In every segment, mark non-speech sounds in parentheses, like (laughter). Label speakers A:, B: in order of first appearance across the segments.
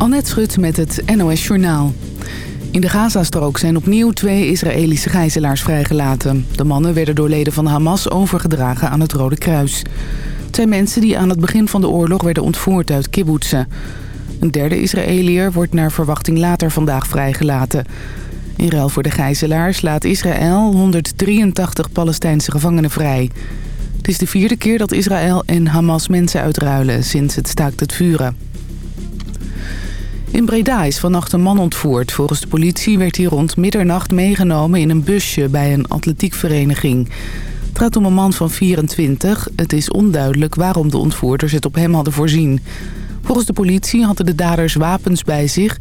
A: Annette Schut met het NOS Journaal. In de Gazastrook zijn opnieuw twee Israëlische gijzelaars vrijgelaten. De mannen werden door leden van Hamas overgedragen aan het Rode Kruis. Twee mensen die aan het begin van de oorlog werden ontvoerd uit kibbutzen. Een derde Israëliër wordt naar verwachting later vandaag vrijgelaten. In ruil voor de gijzelaars laat Israël 183 Palestijnse gevangenen vrij. Het is de vierde keer dat Israël en Hamas mensen uitruilen sinds het staakt het vuren. In Breda is vannacht een man ontvoerd. Volgens de politie werd hij rond middernacht meegenomen in een busje bij een atletiekvereniging. Het gaat om een man van 24. Het is onduidelijk waarom de ontvoerders het op hem hadden voorzien. Volgens de politie hadden de daders wapens bij zich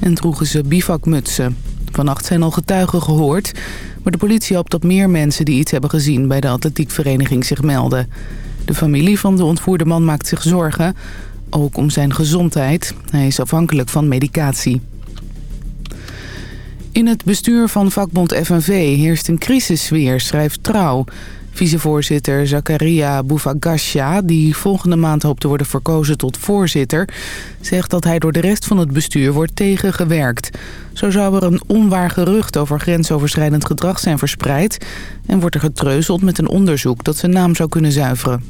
A: en droegen ze bivakmutsen. Vannacht zijn al getuigen gehoord, maar de politie hoopt dat meer mensen die iets hebben gezien bij de atletiekvereniging zich melden. De familie van de ontvoerde man maakt zich zorgen, ook om zijn gezondheid. Hij is afhankelijk van medicatie. In het bestuur van vakbond FNV heerst een crisissfeer, schrijft Trouw. Vicevoorzitter Zakaria Bouvagasha, die volgende maand hoopt te worden verkozen tot voorzitter... zegt dat hij door de rest van het bestuur wordt tegengewerkt. Zo zou er een onwaar gerucht over grensoverschrijdend gedrag zijn verspreid... en wordt er getreuzeld met een onderzoek dat zijn naam zou kunnen zuiveren.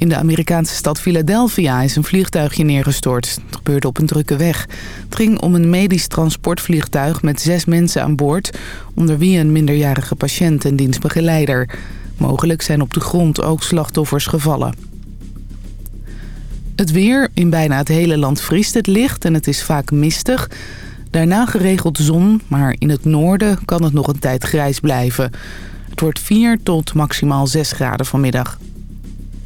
A: In de Amerikaanse stad Philadelphia is een vliegtuigje neergestort. Het gebeurde op een drukke weg. Het ging om een medisch transportvliegtuig met zes mensen aan boord... onder wie een minderjarige patiënt en dienstbegeleider. Mogelijk zijn op de grond ook slachtoffers gevallen. Het weer. In bijna het hele land vriest het licht en het is vaak mistig. Daarna geregeld zon, maar in het noorden kan het nog een tijd grijs blijven. Het wordt 4 tot maximaal 6 graden vanmiddag.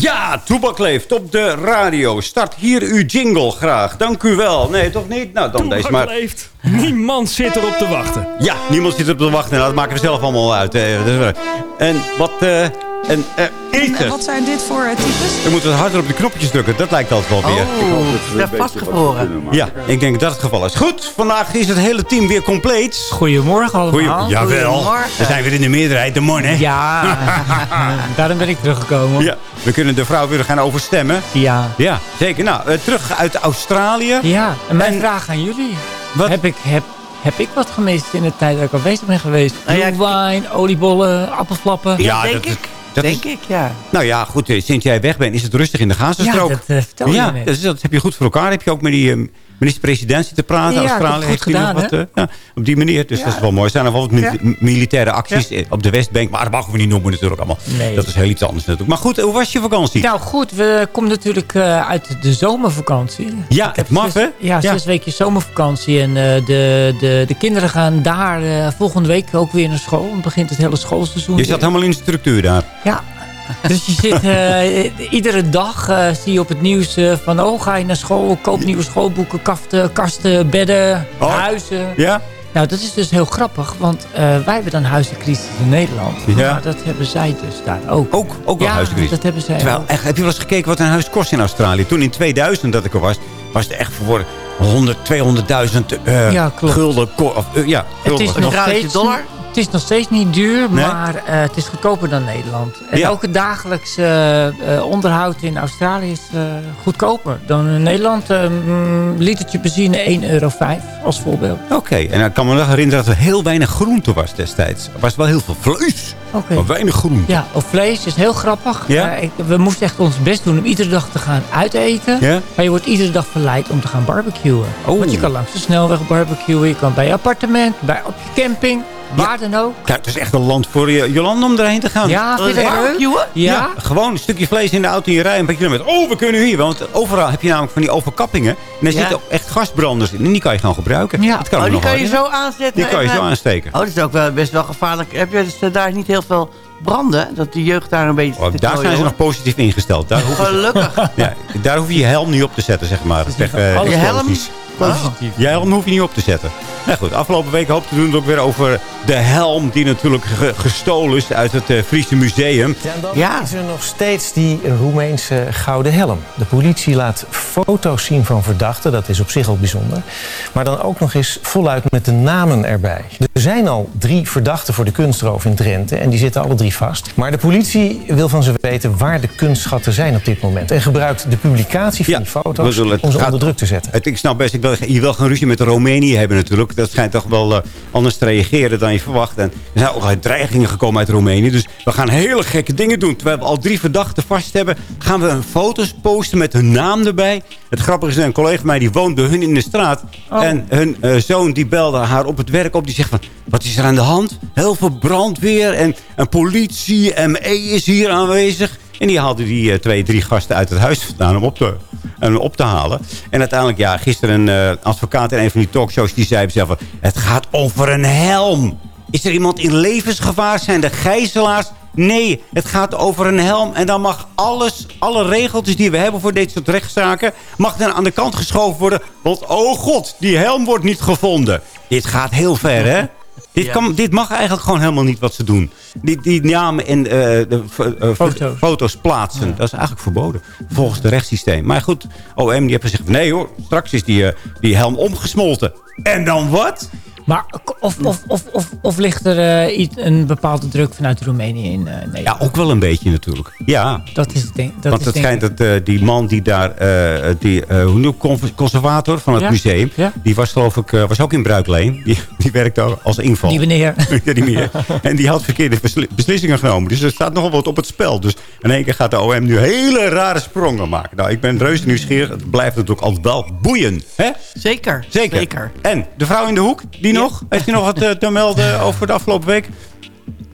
B: Ja, Toebak leeft op de radio. Start hier uw jingle graag. Dank u wel. Nee, toch niet? Nou, dan deze maar.
C: leeft. Niemand zit erop te wachten.
B: Ja, niemand zit erop te wachten. Nou, dat maken we zelf allemaal uit. En wat... Uh, en, uh, eten.
D: En wat zijn dit voor uh, types?
B: Dan moeten we harder op de knopjes drukken. Dat lijkt altijd wel weer.
D: Oh, dat vastgevroren.
B: Ja, ik denk dat dat het geval is. Goed, vandaag is het hele team weer compleet.
C: Goedemorgen allemaal.
B: Goeie, jawel. We zijn weer in de meerderheid, de hè?
C: Ja, (laughs) daarom ben ik teruggekomen.
B: Ja, we kunnen de vrouw weer gaan overstemmen.
C: Ja.
B: Ja, zeker. Nou, uh, terug uit Australië.
C: Ja, en mijn en, vraag aan jullie. Wat? Heb ik... Heb, heb ik wat gemist in de tijd dat ik afwezig ben geweest? Ja, wijn, oliebollen, appelflappen.
D: Ja, denk ik. Dat denk is, ik, ja.
B: Nou ja, goed, sinds jij weg bent is het rustig in de Gazastrook.
C: Ja, dat uh, vertel je
B: Ja, dat, dat, heb je goed voor elkaar. Heb je ook met die um, minister-president zitten praten.
C: Ja,
B: Australië
C: heeft gedaan,
B: wat, uh, ja, op die manier. Dus ja. dat is wel mooi. Er zijn wel wat militaire acties op de Westbank. Maar dat mogen we niet noemen natuurlijk allemaal.
C: Nee.
B: Dat is heel iets anders natuurlijk. Maar goed, hoe was je vakantie?
C: Nou goed, we komen natuurlijk uh, uit de zomervakantie.
B: Ja, het mag hè?
C: Ja, zes weken zomervakantie. En de, de, de kinderen gaan daar volgende week ook weer naar school. Dan begint het hele schoolseizoen.
B: Je zat helemaal in de structuur daar.
C: Ja, dus je zit uh, iedere dag uh, zie je op het nieuws uh, van... oh, ga je naar school, koop nieuwe schoolboeken, kaften, kasten, bedden, oh. huizen.
B: Ja?
C: Nou, dat is dus heel grappig, want wij hebben dan huizencrisis in Nederland.
B: Ja.
C: Maar dat hebben zij dus daar ook.
B: Ook, ook wel
C: ja,
B: huizencrisis?
C: dat hebben zij
B: Terwijl. Echt, heb je wel eens gekeken wat een huis kost in Australië? Toen in 2000 dat ik er was, was het echt voor 100, 200.000
C: ja,
B: gulden. Of, ja,
C: het is nog steeds,
D: dollar?
C: Het is nog steeds niet duur,
B: Nee?
C: maar uh, het is goedkoper dan Nederland. En
B: Ja.
C: ook het dagelijkse uh, onderhoud in Australië is goedkoper dan in Nederland. Een litertje benzine 1,05 euro als voorbeeld.
B: Oké, okay. en ik kan me nog herinneren dat er heel weinig groente was destijds. Er was wel heel veel vlees.
C: Oké.
B: Maar weinig groen.
C: Ja, of vlees is heel grappig.
B: Ja?
C: Eh, ik- we moesten echt ons best doen om iedere dag te gaan uiteten.
B: Ja?
C: Maar je wordt iedere dag verleid om te gaan barbecuen.
B: Oh.
C: Want je kan langs de snelweg barbecuen. Je kan bij je appartement, bij, op je camping. Waar dan ook.
B: Kijk, het is echt een land voor je, Jolanda om erheen te gaan.
C: Ja, vind?
D: Barbecuen?
C: Ja?
B: Gewoon een stukje vlees in de auto in je rij. Een beetje met, oh, we kunnen hier. Want overal heb je namelijk van die overkappingen. En er
D: Ja.
B: zitten ook echt gasbranders in. En die kan je gewoon gebruiken.
C: Ja.
B: Dat kan
D: Oh, die
B: nog
D: kan je zo aanzetten.
B: Die kan je zo
D: eh,
B: aansteken.
D: Oh, dat is ook wel best wel gevaarlijk. Heb je dus, daar niet heel veel branden? Dat de jeugd daar een beetje...
B: Oh,
D: te
B: daar zijn ze nog positief ingesteld. Daar hoef.
D: Gelukkig.
B: ja, daar hoef je je helm niet op te zetten, zeg maar. Tegen, eh,
D: Je helm?
C: Positief.
B: Je helm hoef je niet op te zetten. Nou goed, afgelopen week hoopten we het ook weer over de helm... die natuurlijk ge- gestolen is uit het eh, Friese museum.
E: Ja, en dan
D: Ja.
E: is er nog steeds die Roemeense gouden helm. De politie laat foto's zien van verdachten, dat is op zich al bijzonder. Maar dan ook nog eens voluit met de namen erbij. Er zijn al drie verdachten voor de kunstroof in Drenthe en die zitten alle drie vast. Maar de politie wil van ze weten waar de kunstschatten zijn op dit moment. En gebruikt de publicatie van
B: Ja,
E: die foto's om ze onder druk te zetten.
B: Het, ik snap best, ik je wil geen ruzie met Roemenië hebben natuurlijk. Dat schijnt toch wel eh, anders te reageren dan je verwacht. En er zijn ook dreigingen gekomen uit Roemenië. Dus we gaan hele gekke dingen doen. Terwijl we al drie verdachten vast hebben... gaan we foto's posten met hun naam erbij. Het grappige is, een collega van mij die woont bij hun in de straat. En hun eh, zoon die belde haar op het werk op. Die zegt van, wat is er aan de hand? Heel veel brandweer en, en politie, ME is hier aanwezig. En die haalden die eh, twee, drie gasten uit het huis vandaan om op te, om op te halen. En uiteindelijk, ja, gisteren een eh, advocaat in een van die talkshows... die zei zelf het gaat over een helm. Is er iemand in levensgevaar? Zijn de gijzelaars? Nee, het gaat over een helm. En dan mag alles, alle regeltjes die we hebben voor dit soort rechtszaken... mag dan aan de kant geschoven worden. Want, oh god, die helm wordt niet gevonden. Dit gaat heel ver, hè? Dit,
D: Ja.
B: kan, dit mag eigenlijk gewoon helemaal niet wat ze doen. Die, die namen en eh, de eh,
C: Foto's.
B: foto's plaatsen. Dat is eigenlijk verboden. Volgens het rechtssysteem. Maar goed, OM die heeft gezegd... nee hoor, straks is die, eh, die helm omgesmolten. En dan wat?
C: Maar of, of, of, of, of ligt er eh, iets, een bepaalde druk vanuit Roemenië in eh, Nederland?
B: Ja, ook wel een beetje natuurlijk. Ja,
C: Dat is het ding. Dat
B: want
C: is
B: het
C: denk
B: schijnt
C: ik-
B: dat eh, die man die daar... eh, die, eh, hoe noem conservator van het
C: Ja,
B: museum...
C: ja.
B: die was geloof ik was ook in Bruikleen. Die, die werkte ook als inval.
C: Die meneer. (laughs)
B: Ja, niet meer. En die had verkeerde besli- beslissingen genomen. Dus er staat nogal wat op het spel. Dus in één keer gaat de OM nu hele rare sprongen maken. Nou, ik ben reuze nieuwsgierig. Het blijft natuurlijk altijd wel boeien. Hè?
D: Zeker.
B: Zeker. En de vrouw in de hoek, die nog? Heeft u nog wat eh, te melden over de afgelopen week?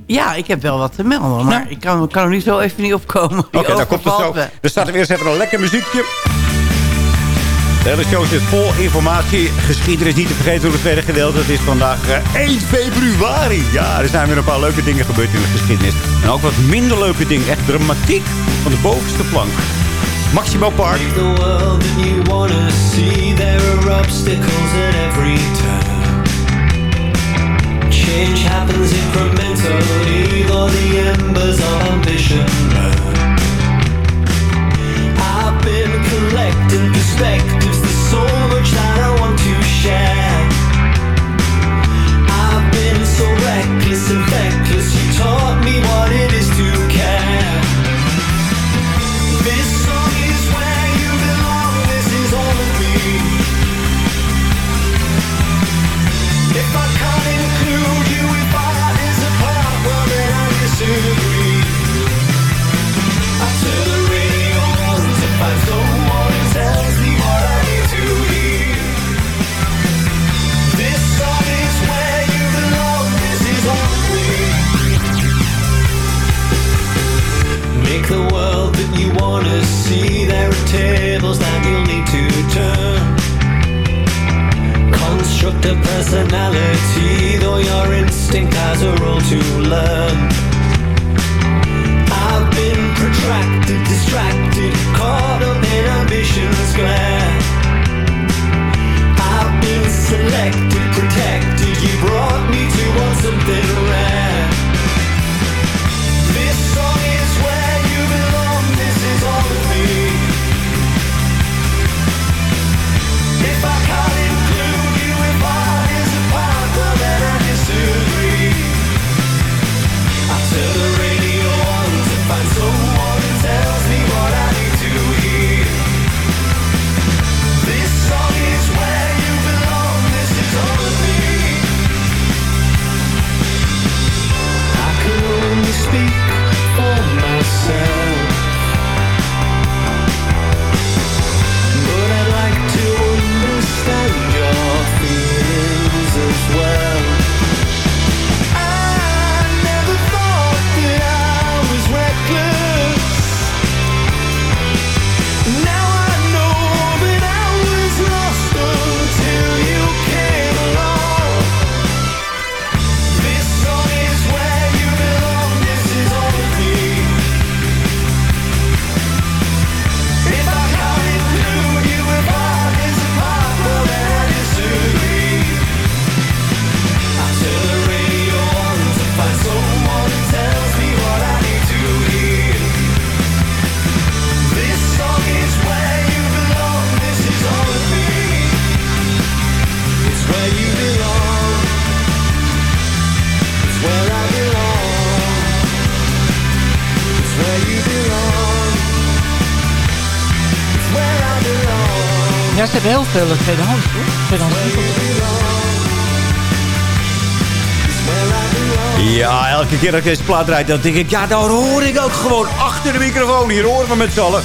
D: Ja, ik heb wel wat te melden. Maar ik kan, kan er nu zo even niet opkomen.
B: Oké, dan komt het zo.
D: me.
B: Er staat er weer eens even een lekker muziekje. De hele show zit vol informatie. Geschiedenis niet te vergeten door het tweede gedeelte. Het is vandaag eh, 1 februari. Ja, er zijn weer een paar leuke dingen gebeurd in de geschiedenis. En ook wat minder leuke dingen. Echt dramatiek van de bovenste plank. Maximo Park.
F: the world that you wanna see. There are obstacles at every turn. Change happens incrementally, though the embers of ambition burn. I've been collecting perspectives. There's so much that I want to share. I've been so reckless and feckless. You taught me what it is Make the world that you wanna see. There are tables that you'll need to turn. Construct a personality, though your instinct has a role to learn. I've been protracted, distracted, caught up in ambition's glare. I've been selected, protected. You brought me to want something rare.
C: Heel veel eh, tweedehands, toch? Tweedehands.
B: Ja, elke keer dat ik deze plaat draai, dan denk ik... Ja, daar hoor ik ook gewoon achter de microfoon. Hier horen we met z'n allen.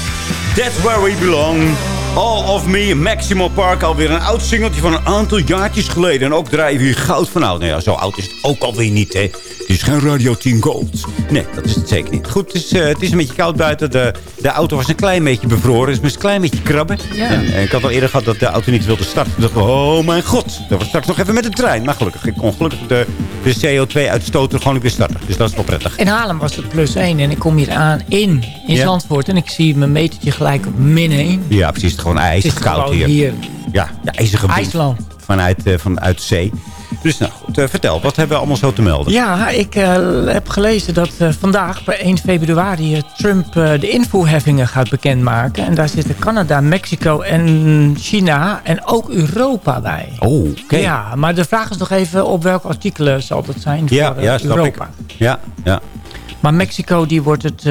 B: That's where we belong. All of Me, Maximal Park. Alweer een oud singeltje van een aantal jaartjes geleden. En ook draaien we hier goud van oud. Nou ja, zo oud is het ook alweer niet, hè. Het is geen Radio 10 Gold. Nee, dat is het zeker niet. Goed, het is, eh, het is een beetje koud buiten. De, de auto was een klein beetje bevroren. Dus een klein beetje krabben. En, ik had al eerder gehad dat de auto niet wilde starten. Ik dacht, oh mijn god. Dat was straks nog even met de trein. Maar gelukkig, ik kon gelukkig de, de CO2-uitstoot er gewoon weer starten. Dus dat is wel prettig.
C: In Haarlem was het plus 1 en ik kom hier aan in, in
B: Ja.
C: Zandvoort. En ik zie mijn metertje gelijk op min 1.
B: Ja, precies. Het gewoon ijzig koud hier.
C: hier.
B: Ja, ja ijzig gebied.
C: IJsland.
B: Vanuit, eh, vanuit zee. Dus nou goed, eh, vertel. Wat hebben we allemaal zo te melden?
C: Ja, ik eh, heb gelezen dat vandaag bij 1 februari Trump de invoerheffingen gaat bekendmaken. En daar zitten Canada, Mexico en China en ook Europa bij.
B: Oh, oké.
C: Ja, maar de vraag is nog even op welke artikelen zal dat zijn
B: Ja,
C: voor
B: ja,
C: Europa.
B: ik. Ja, ja.
C: Maar Mexico, die wordt het...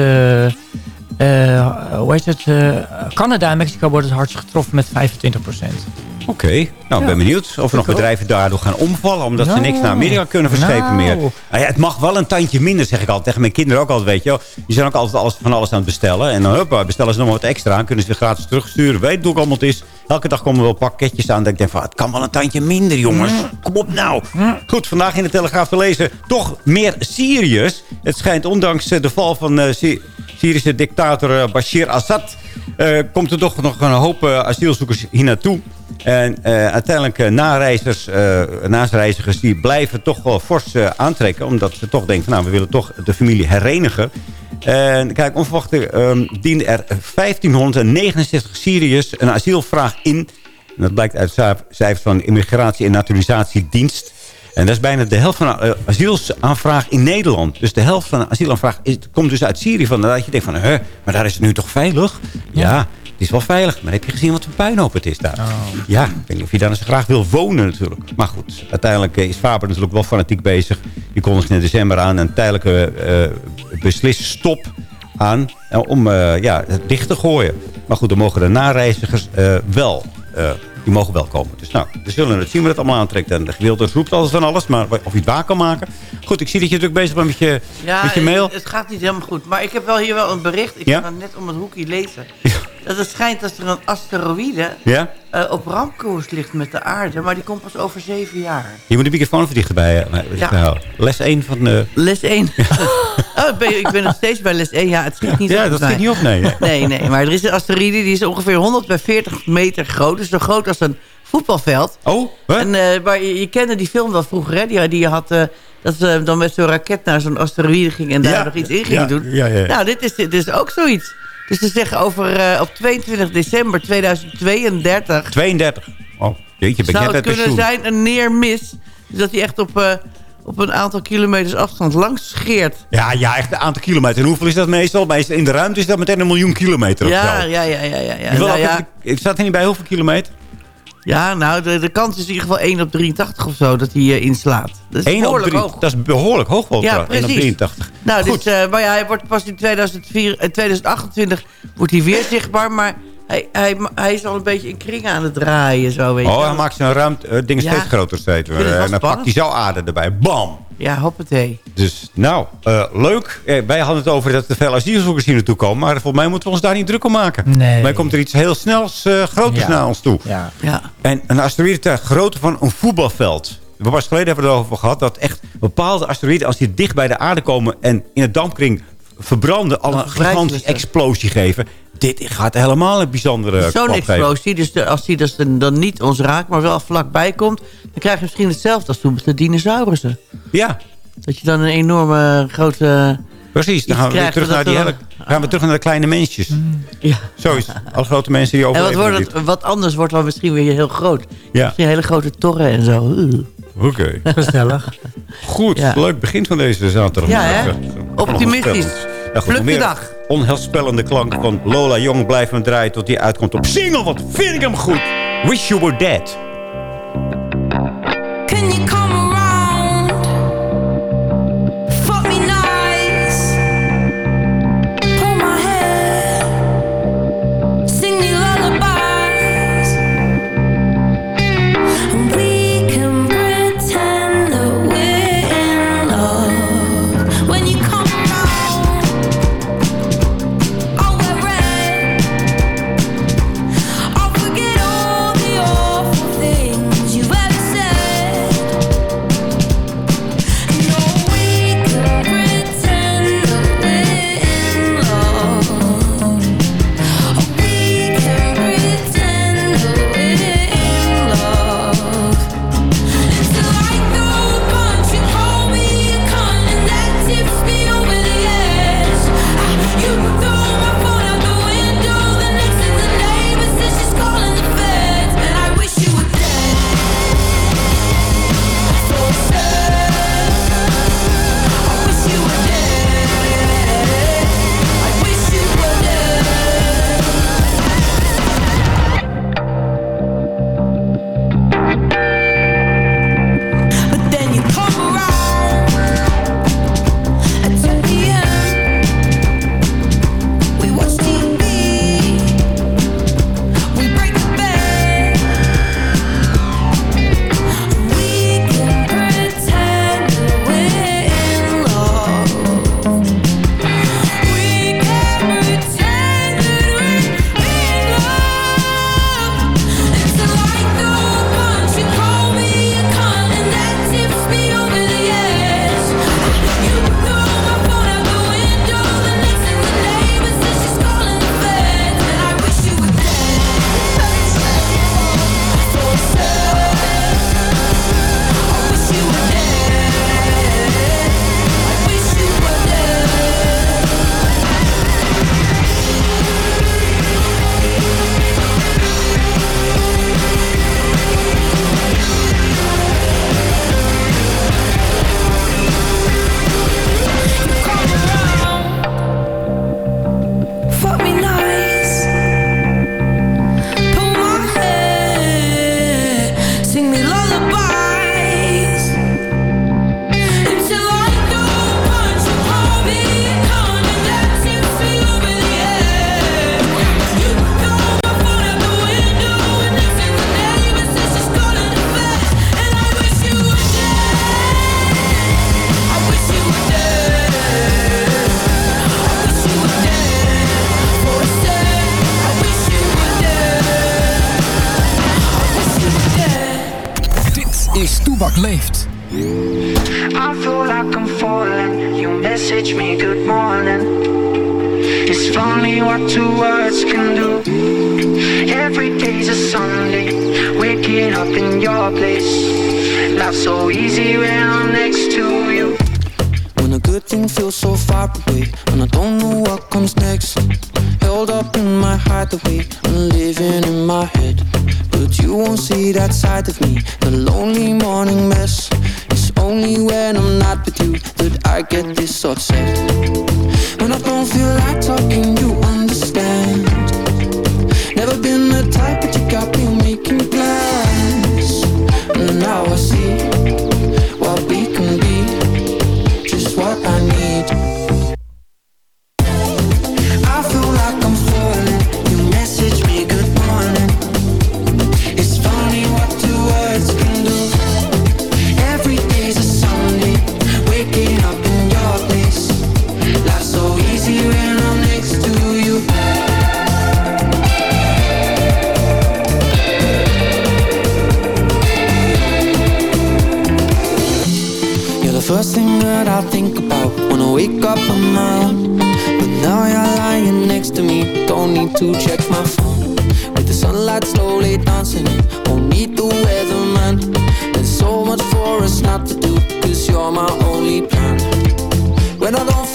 C: eh, hoe heet het? eh, Canada en Mexico worden het hardst getroffen met 25%
B: Oké. Nou, ik
C: Ja.
B: ben benieuwd of er nog
C: ook.
B: bedrijven daardoor gaan omvallen. Omdat ze
C: Nou.
B: niks naar Amerika kunnen verschepen
C: Nou.
B: meer. Nou ja, het mag wel een tandje minder, zeg ik altijd. Tegen mijn kinderen ook altijd, weet je. Die zijn ook altijd alles, van alles aan het bestellen. En dan huppa, bestellen ze nog wat extra. aan. Kunnen ze weer gratis terugsturen. Weet hoe ik allemaal het is. Elke dag komen er wel pakketjes aan. Dat ik denk van, het kan wel een tandje minder, jongens. Kom op nou. Goed, vandaag in de Telegraaf te lezen. Toch meer Syriërs. Het schijnt, ondanks eh, de val van eh Sy- Syrische dictator eh, Bashir Assad... komt er toch nog een hoop asielzoekers hier naartoe. En eh, uiteindelijk uh, nareizigers, nareizigers die blijven toch wel fors aantrekken. Omdat ze toch denken van nou, we willen toch de familie herenigen. En kijk, onverwacht ehm dienen er 1569 Syriërs een asielvraag in. En dat blijkt uit cijf- cijfers van de Immigratie- en Naturalisatiedienst. En dat is bijna de helft van de eh, asielaanvraag in Nederland. Dus de helft van de asielaanvraag is, komt dus uit Syrië. Van, dat je denkt van, hè, maar daar is het nu toch veilig? Ja. het is wel veilig. Maar heb je gezien wat voor puinhoop het is daar? Ja, ik weet niet of je daar zo graag wil wonen natuurlijk. Maar goed, uiteindelijk eh, is Faber natuurlijk wel fanatiek bezig. Die kondigde in december aan een tijdelijke eh besliste stop aan eh, om eh, ja, het dicht te gooien. Maar goed, dan mogen de nareizigers eh, wel... die mogen wel komen. Dus nou, we zullen het zien wat het allemaal aantrekt. En de gewilde roept alles van alles. Maar of je het waar kan maken. Goed, ik zie dat je natuurlijk bezig bent met je,
D: Ja,
B: met je mail.
D: Het, het gaat niet helemaal goed. Maar ik heb wel hier wel een bericht. Ik
B: Ja?
D: ga net om het hoekje lezen. Dat het schijnt dat er een asteroïde
B: Ja?
D: eh, op rampkoers ligt met de aarde. Maar die komt pas over zeven jaar.
B: Je moet de microfoon even dichterbij, eh, dichterbij houden. Les 1 van de...
D: Les 1. (laughs) oh, ik, ben, ik ben nog steeds bij les 1. Ja, het schiet niet
B: Ja,
D: op
B: dat
D: mij.
B: schiet niet op, nee.
D: Nee, nee. Maar er is een asteroïde die is ongeveer 100 bij 40 meter groot. Dus zo groot als een voetbalveld.
B: Oh, hè?
D: En eh, maar je, je kende die film wel vroeger, hè? Die, had... eh, dat ze dan met zo'n raket naar zo'n asteroïde ging en daar
B: Ja,
D: nog iets in gingen
B: ja,
D: doen.
B: ja, ja.
D: Nou, dit is, dit is ook zoiets. Dus ze zeggen over eh, op 22 december 2032...
B: 32. Oh, jeetje, ben
D: zou het kunnen
B: pensioen.
D: zijn een neermis. Dus dat hij echt op, eh, op een aantal kilometers afstand langs scheert.
B: Ja, ja, echt een aantal kilometer. En hoeveel is dat meestal? Meestal in de ruimte is dat meteen een miljoen kilometer of
D: Ja,
B: zo.
D: ja, ja, ja, ja. ja. Nou ja,
B: even- Ik staat er niet bij hoeveel kilometer?
D: Ja, nou, de, de kans is in ieder geval 1 op 83 of zo dat hij eh, inslaat. Dat is
B: 1 op
D: behoorlijk
B: 3.
D: hoog.
B: Dat is behoorlijk hoog wel.
D: Ja,
B: trouwens. 1 op
D: precies.
B: 83.
D: Nou,
B: Goed.
D: dus, eh, maar ja, hij wordt pas in 2004, eh, 2028 wordt hij weer zichtbaar. Maar hij, hij, hij is al een beetje in kringen aan het draaien. Zo, weet
B: Oh, hij maakt zijn ruimte, eh, dingen
D: Ja.
B: steeds groter steeds. En dan pakt hij zo aarde erbij. Bam!
D: Ja, hoppatee.
B: Dus, nou, eh, leuk. Eh, wij hadden het over dat er veel asielzoekers hier naartoe komen. Maar volgens mij moeten we ons daar niet druk om maken.
C: Nee.
B: Maar komt er iets heel snels, eh groters
C: Ja.
B: naar ons toe.
C: Ja.
D: Ja.
B: En een asteroïde ter grootte van een voetbalveld. We pas geleden hebben we het erover gehad dat echt bepaalde asteroïden... als die dicht bij de aarde komen en in het dampkring verbranden... al een gigantische explosie geven. Dit gaat helemaal een bijzondere
D: Zo'n explosie, dus de- als die dus dan niet ons raakt, maar wel vlakbij komt... dan krijg je misschien hetzelfde als toen met de dinosaurussen.
B: Ja,
D: Dat je dan een enorme grote...
B: precies. Dan gaan we, weer terug naar, die hele, gaan we terug naar de kleine mensjes.
D: Ja.
B: Zo is het. Alle grote mensen die
D: En wat,
B: overleven
D: wordt het, wat anders wordt dan misschien weer heel groot.
B: Ja,
D: Misschien hele grote torren en zo.
B: Oké.
C: Gezellig. (laughs)
B: Goed,
D: Ja.
B: leuk begin van deze zaterdag.
D: Ja, hè? Optimistisch.
B: Ja, goed, meer
D: dag.
B: Onheilspellende klank van Lola Jong blijven draaien tot die uitkomt op single. Wat vind ik hem goed. Wish You Were Dead.
G: I feel like I'm falling. You message me good morning. It's funny what two words can do. Every day's a Sunday. Waking up in your place. Life's so easy when I'm next to you.
H: When a good thing feels so far away And I don't know what comes next Held up in my hideaway I'm living in my head But you won't see that side of me. The lonely morning mess It's only when I'm not with you That I get this upset. When I don't feel like talking You understand wake up my own. But now you're lying next to me, don't need to check my phone. With the sunlight slowly dancing in, won't need the weatherman. There's so much for us not to do, cause you're my only plan. When I don't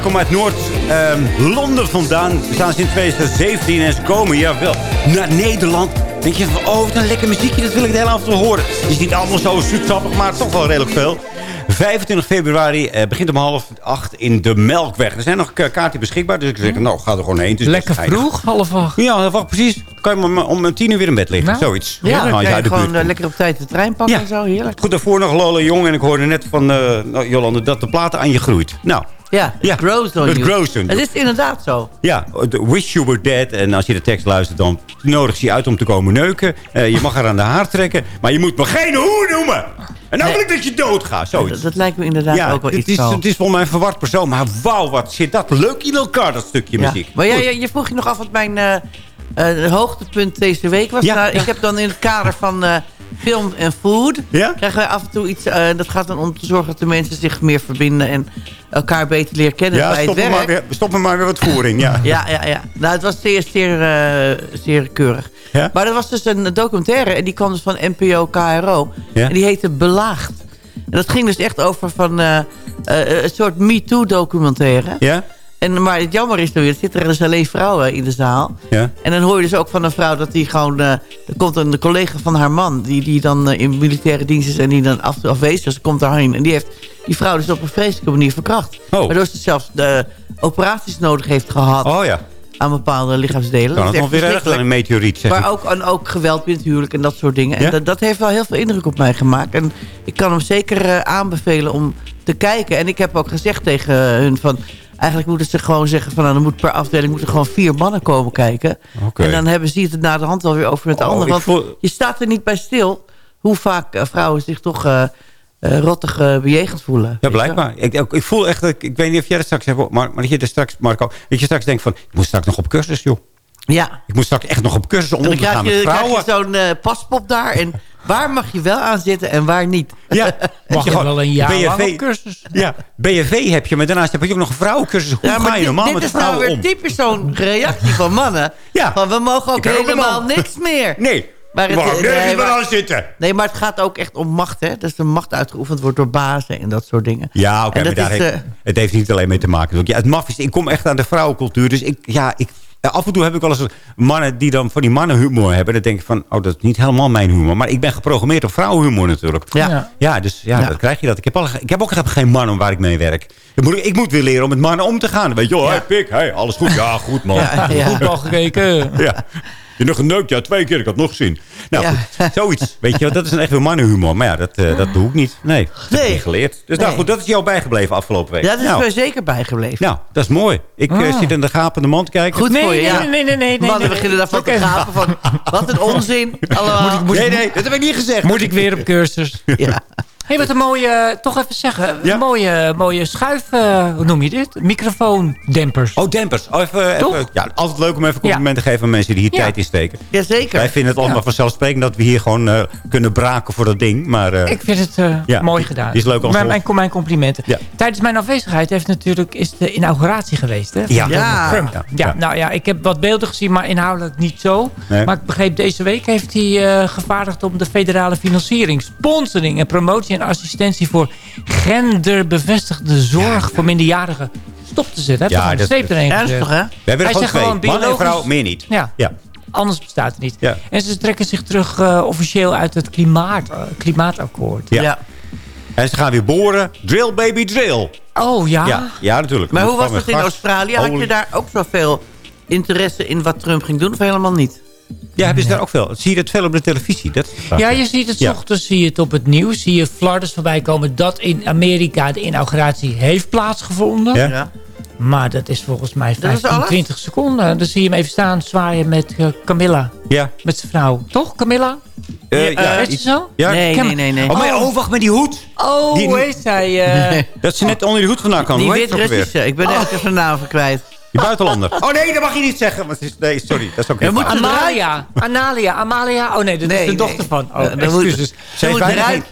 B: Koala komt uit Noord-Londen vandaan. We staan sinds 2017 en ze komen, jawel, naar Nederland. denk je van, oh, wat een lekker muziekje. Dat wil ik de hele avond wel horen. Het is niet allemaal zo zoetsappig, maar toch wel redelijk veel. 25 februari eh, begint om half acht in de Melkweg. Er zijn nog ka- kaarten beschikbaar, dus ik zeg, nou, ga er gewoon heen. Is
C: Lekker vroeg, half acht.
B: Ja, half acht, precies. Kan je om, om tien uur weer in bed liggen,
C: Nou,
B: zoiets.
D: Ja, dan
B: als
D: kan
B: je
D: gewoon eh, lekker op tijd de trein pakken
B: Ja.
D: en zo. Heerlijk.
B: Goed, daarvoor nog Lola Jong. En ik hoorde net van eh, nou, Jolande dat de platen aan je groeit. Nou,
D: Ja,
B: Ja,
D: it grows on
B: it
D: you.
B: grows on you.
D: Het is inderdaad zo.
B: ja, Wish You Were Dead. En als je de tekst luistert, dan nodig je je uit om te komen neuken. Eh, je mag haar aan de haar trekken. Maar je moet me geen hoer noemen. En nou wil ik dat je doodgaat,
D: Dat,
B: zoiets.
D: dat lijkt me inderdaad
B: ja,
D: ook wel iets
B: is,
D: zo.
B: het is volgens mij een verward persoon. Maar wauw, wat zit dat leuk in elkaar, dat stukje
D: Ja.
B: muziek.
D: Maar ja,
B: Goed.
D: je, vroeg je nog af wat mijn eh, eh, hoogtepunt deze week was.
B: Ja,
D: Nou,
B: ja.
D: Ik heb dan in het kader van film en food...
B: Ja?
D: krijgen wij af en toe iets... eh, dat gaat dan om te zorgen dat de mensen zich meer verbinden... en elkaar beter leren kennen
B: Ja,
D: bij het
B: stop er, maar
D: werk.
B: weer, stop maar weer wat voering. Ja.
D: Ja, ja, ja. Nou, het was zeer, zeer, eh, zeer keurig.
B: Ja?
D: Maar dat was dus een documentaire. En die kwam dus van NPO KRO.
B: Ja?
D: En die heette Belaagd. En dat ging dus echt over van... eh, een soort MeToo-documentaire.
B: Ja?
D: En, maar het jammer is dan weer, er zitten er dus alleen vrouwen in de zaal.
B: Ja?
D: En dan hoor je dus ook van een vrouw dat die gewoon... eh, er komt een collega van haar man, die, die dan eh, in militaire dienst is... en die dan af afwezig is, komt daarheen. En die heeft die vrouw dus op een vreselijke manier verkracht.
B: Oh.
D: Waardoor ze zelfs de operaties nodig heeft gehad
B: Oh ja.
D: aan bepaalde lichaamsdelen.
B: Kan
D: Dat
B: nog weer erg dan een meteoriet, zeg
D: Maar
B: ik.
D: ook, en ook geweld binnen het huwelijk en dat soort dingen.
B: Ja?
D: En dat, dat heeft wel heel veel indruk op mij gemaakt. En ik kan hem zeker eh, aanbevelen om te kijken. En ik heb ook gezegd tegen hun van... Eigenlijk moeten ze gewoon zeggen van... Nou, er moet per afdeling moeten gewoon vier mannen komen kijken. En dan hebben ze het na de hand wel weer over met de
B: Oh,
D: anderen. Want
B: voel-
D: je staat er niet bij stil... hoe vaak eh, vrouwen zich toch eh, rottig bejegend voelen.
B: Ja, blijkbaar. Ik, ik, ik voel echt, ik, ik weet niet of jij dat straks hebt, maar, maar dat je er straks, Marco, dat je straks denkt van, ik moet straks nog op cursus, joh.
D: Ja.
B: Ik moet straks echt nog op cursus om om te
D: krijg
B: gaan
D: je,
B: met
D: dan krijg
B: vrouwen.
D: je zo'n eh, paspop daar. En waar mag je wel aan zitten en waar niet?
B: Ja, (laughs)
C: Mag je wel een jaar lang op cursus?
B: Ja, BFV heb je, maar daarnaast heb je ook nog een vrouwencursus. Hoe
D: Ja, maar
B: ga je
D: dit,
B: normaal
D: dit
B: met
D: is nou
B: vrouwen
D: weer
B: om?
D: typisch zo'n reactie van mannen.
B: Ja.
D: Van we mogen ook helemaal niks meer.
B: Nee,
D: Maar het,
B: Waar
D: nee,
B: nergens aan zitten.
D: Nee, maar het gaat ook echt om macht, hè? Dus de macht uitgeoefend wordt door bazen en dat soort dingen.
B: Ja, oké,
D: En
B: maar
D: dat
B: daar
D: is,
B: heeft,
D: eh,
B: het heeft niet alleen mee te maken. Ja, het maf is, ik kom echt aan de vrouwencultuur. Dus ik, ja, ik, af en toe heb ik wel eens mannen die dan van die mannenhumor hebben. Dan denk ik van, oh, dat is niet helemaal mijn humor. Maar ik ben geprogrammeerd op vrouwenhumor natuurlijk.
D: Ja.
C: Ja.
B: Dus ja,
D: Ja.
B: dat krijg je dat. Ik heb, al, ik heb ook geen man waar ik mee werk. Ik moet, ik moet weer leren om met mannen om te gaan. Weet je, oh, hey, pik, hey, alles goed? Ja, goed man.
D: Ja, ja.
C: Voetbal gekeken.
B: Ja. Je nog geneukt? Ja, twee keer. Ik had nog gezien. Nou,
D: Ja.
B: goed, zoiets. (laughs) Weet je, dat is een echt mannenhumor. Maar ja, dat, eh, dat doe ik niet. Nee, dat heb ik
D: Nee.
B: niet geleerd. Dus nou
D: Nee.
B: goed, dat is jou bijgebleven afgelopen week.
D: Dat is
B: nou,
D: mij zeker bijgebleven.
B: nou, dat is mooi. Ik eh, zit in de gapende mand te kijken.
D: Goed
C: Nee,
D: voor je,
C: nee,
D: ja.
C: nee, nee, nee, nee,
D: Mannen
C: nee.
D: beginnen daarvan te
C: Oké.
D: gapen van... Wat een onzin. (laughs) Allemaal.
B: nee, nee, dat heb ik niet gezegd.
C: Moet ik weer op cursus? (laughs)
D: Ja.
C: Hey, wat een mooie, toch even zeggen,
B: Ja?
C: een mooie, mooie schuif, eh, hoe noem je dit? Microfoondempers.
B: Oh, dempers. Oh, even, even, ja, altijd leuk om even complimenten te geven aan mensen die hier
C: Ja.
B: tijd in steken.
D: Jazeker.
B: Wij vinden het allemaal vanzelfsprekend dat we hier gewoon eh, kunnen braken voor dat ding. Maar eh,
C: Ik vind het eh,
B: Ja,
C: mooi gedaan.
B: die is leuk als
C: mijn, mijn, mijn complimenten.
B: Ja.
C: Tijdens mijn afwezigheid heeft natuurlijk, is de inauguratie geweest. Hè,
B: Ja.
D: Ja.
C: Trump.
B: Ja.
C: Ja.
B: Ja.
C: nou ja, ik heb wat beelden gezien, maar inhoudelijk niet zo.
B: Nee.
C: Maar ik begreep, deze week heeft hij eh, gevaardigd om de federale financiering, sponsoring en promotie en assistentie voor genderbevestigde zorg voor minderjarigen stop te zetten. Hij
B: Ja,
C: heeft
B: dat-
C: een
D: Ernstig, hè?
B: we hebben er
C: Hij
B: gewoon
C: zegt
B: twee.
C: gewoon
B: Man en vrouw, meer niet.
C: Ja.
B: Ja.
C: Anders bestaat het niet.
B: Ja.
C: En ze trekken zich terug eh, officieel uit het klimaat, eh, klimaatakkoord.
B: Ja.
D: Ja.
B: En ze gaan weer boren. Drill baby drill.
C: Oh ja?
B: Ja, ja natuurlijk.
D: Maar hoe was het in Australië? Had je daar ook zoveel interesse in wat Trump ging doen? Of helemaal niet?
B: Ja, hebben ze daar ook veel. Zie je dat veel op de televisie? Dat.
C: Ja, je ziet het, 's
B: Ja.
C: ochtends zie je het op het nieuws. Zie je flarders voorbij komen dat in Amerika de inauguratie heeft plaatsgevonden.
B: Ja?
C: Maar dat is volgens mij
D: Dat is
C: 15,
D: alles?
C: 20 seconden. Dan zie je hem even staan zwaaien met eh, Camilla.
B: Ja.
C: Met zijn vrouw. Toch, Camilla?
B: Eh,
C: Ja,
B: ja,
C: weet je
B: iets-
C: zo?
B: Ja?
D: Nee,
C: Cam-
D: nee, nee, nee.
B: Oh, maar, oh, wacht, met die hoed.
C: Oh,
B: Die-
C: hoe heet zij? eh, (laughs)
B: Dat ze net onder die hoed vandaan kan.
D: Die wit-Russische. Ik ben echt even de naam van
B: buitenlander. Oh nee, dat mag je niet zeggen. Want is, nee, sorry. Dat is ook
D: moet er-
C: Amalia. Analia. Amalia. Oh nee, dat
D: Nee,
C: is de
D: nee.
C: dochter van. Oh,
D: Eh,
C: excuses.
B: Ze heeft,
D: moet
B: weinig,
D: eruit.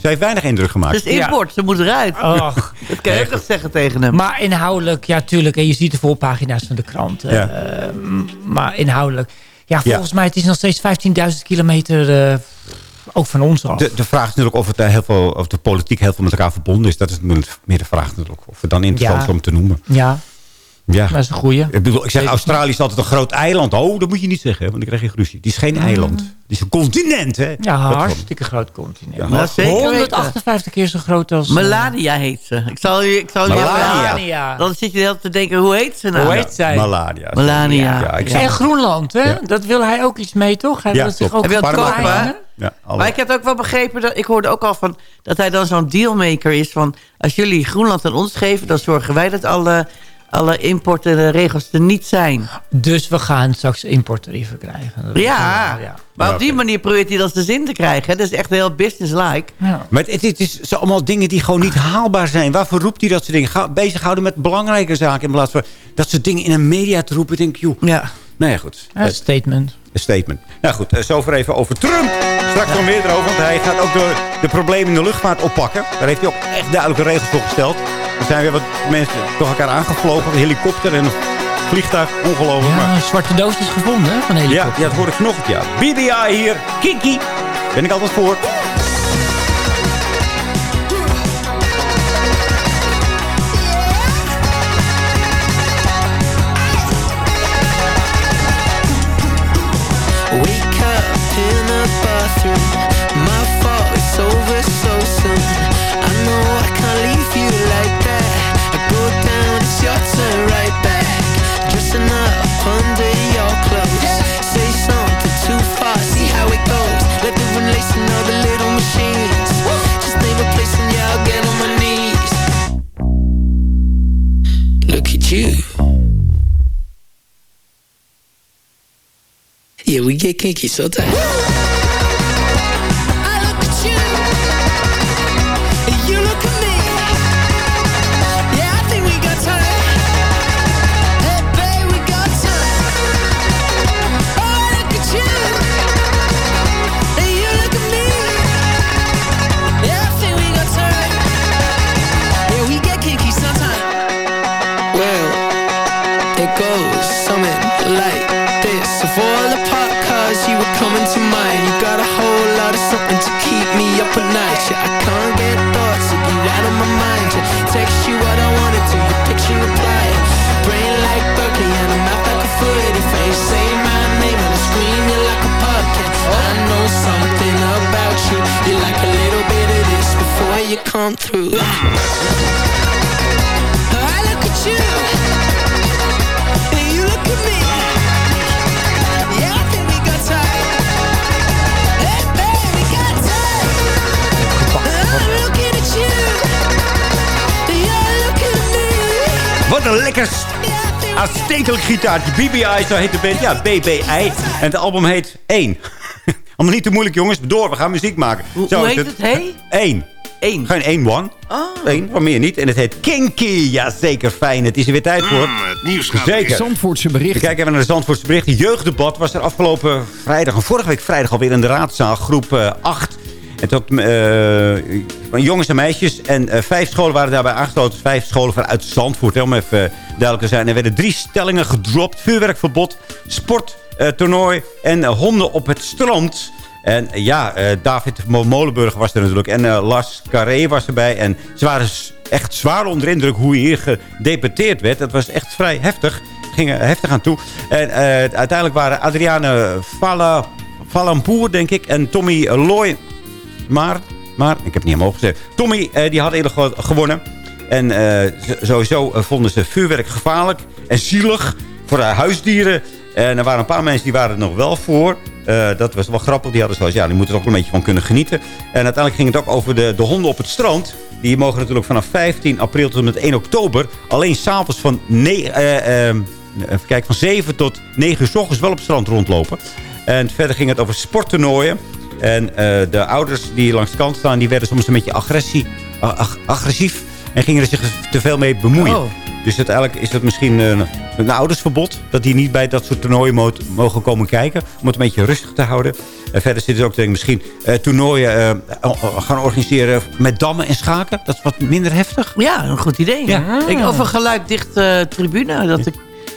B: ze heeft weinig indruk gemaakt.
D: Het is import. Ze moet eruit.
C: Och. (laughs)
D: Dat kan je nog zeggen tegen hem.
C: Maar inhoudelijk, ja, tuurlijk. En je ziet de voorpagina's van de krant. eh,
B: Ja.
C: maar inhoudelijk. Ja, volgens mij het is nog steeds 15.000 kilometer. eh, ook van ons af.
B: De, de vraag is natuurlijk of, het, heel veel, of de politiek heel veel met elkaar verbonden is. Dat is meer de vraag natuurlijk. Of het dan interessant
C: Ja.
B: is om te noemen.
C: Ja,
B: Ja.
C: dat is een goeie.
B: Ik bedoel, ik zeg, Australië is altijd een groot eiland. Oh, dat moet je niet zeggen, want dan krijg je ruzie. Het is geen eiland. Het is een continent, hè?
C: Ja, hartstikke groot continent.
B: Ja,
D: Nou, zeker weten.
C: 158 keer zo groot als... eh,
D: Melania heet ze. Ik zal je, ik zal je
B: Melania.
D: Dan zit je de hele tijd te denken, hoe heet ze nou?
C: Hoe heet zij?
B: Melania.
D: Melania.
B: Ja, ik
C: En Groenland, hè?
B: Ja.
C: Dat wil hij ook iets mee, toch? Hij
B: Ja,
C: wil zich ook
D: Hij wil het
C: verkleinen.
D: kopen, hè?
B: ja, alle-
D: Maar ik heb ook wel begrepen, dat, ik hoorde ook al van dat hij dan zo'n dealmaker is van... als jullie Groenland aan ons geven, dan zorgen wij dat alle, alle importregels er niet zijn.
C: Dus we gaan straks importtarieven krijgen.
D: Ja, maar op die manier probeert hij dat zijn zin te krijgen. Dat is echt heel businesslike.
C: Ja.
B: Maar het, het is zo allemaal dingen die gewoon niet haalbaar zijn. Waarvoor roept hij dat soort dingen? Ga bezighouden met belangrijke zaken. In plaats van dat soort dingen in een media te roepen. Denk ik, joh.
D: Ja.
B: Nou ja, goed.
C: Ja, statement.
B: Een statement. Nou goed, eh, zover even over Trump. Straks nog meer erover, want hij gaat ook de, de problemen in de luchtvaart oppakken. Daar heeft hij ook echt duidelijke regels voor gesteld. Er zijn weer wat mensen door elkaar aangevlogen. Een helikopter en een vliegtuig. Ongelooflijk.
C: Ja,
B: maar-
C: een zwarte doos is gevonden, hè? Van een
B: ja,
C: helikopter.
B: ja, dat hoor ik vanochtend, ja. Hier, Kiki. Ben ik altijd voor.
H: Yeah, we get kinky so
B: Wat een lekker st- aanstekelijk gitaartje. BBI, zo heet de band. Ja, BBI. En het album heet 1. (laughs) Allemaal niet te moeilijk, jongens. Door, we gaan muziek maken.
D: Hoe,
B: Zo
D: hoe
B: is
D: heet het? Hey?
B: 1. Geen 1 one.
D: Oh.
B: Eén, maar meer niet. En het heet Kinky. Ja, zeker fijn. Het is er weer tijd voor.
I: het nieuws gaat
B: Zeker.
I: Zandvoortse
B: We
I: bericht.
B: kijken even naar de Zandvoortse berichten. Jeugddebat was er afgelopen vrijdag... en vorige week vrijdag alweer in de raadzaal. Groep eh, 8. En tot, eh, jongens en meisjes. En eh, vijf scholen waren daarbij aangesloten. Vijf scholen vanuit Zandvoort. hè, Om even eh, duidelijk te zijn. Er werden drie stellingen gedropt. Vuurwerkverbod, sporttoernooi en honden op het strand... En eh, ja, eh, David Mo- Molenburg was er natuurlijk. En eh, Lars Carré was erbij. En ze waren echt zwaar onder de indruk hoe hier gedebatteerd werd. Dat was echt vrij heftig. Ging er heftig aan toe. En uiteindelijk waren Adriane Fallampoer, denk ik. En Tommy Loy... Maar, maar, ik heb het niet helemaal opgezet. Tommy, die had eerder ge- gewonnen. En sowieso vonden ze vuurwerk gevaarlijk en zielig voor huisdieren. En er waren een paar mensen die waren er nog wel voor. Eh, dat was wel grappig. Die hadden zoals, ja, die moeten er ook een beetje van kunnen genieten. En uiteindelijk ging het ook over de, de honden op het strand. Die mogen natuurlijk vanaf 15 april tot en met 1 oktober... alleen s'avonds van, ne- eh, eh, even kijken, van 7 tot 9 uur s ochtends wel op het strand rondlopen. En verder ging het over sporttoernooien. En eh, de ouders die langs de kant staan... die werden soms een beetje agressie, ag- agressief... en gingen er zich te veel mee bemoeien.
D: Oh.
B: Dus uiteindelijk is dat misschien een, een oudersverbod... dat die niet bij dat soort toernooien mo- mogen komen kijken... om het een beetje rustig te houden. En verder zitten ze ook denk ik, misschien eh, toernooien eh, gaan organiseren... met dammen en schaken. Dat is wat minder heftig.
D: Ja, een goed idee.
B: Ja.
D: Ik, of een geluiddicht eh, tribune. Dat, de,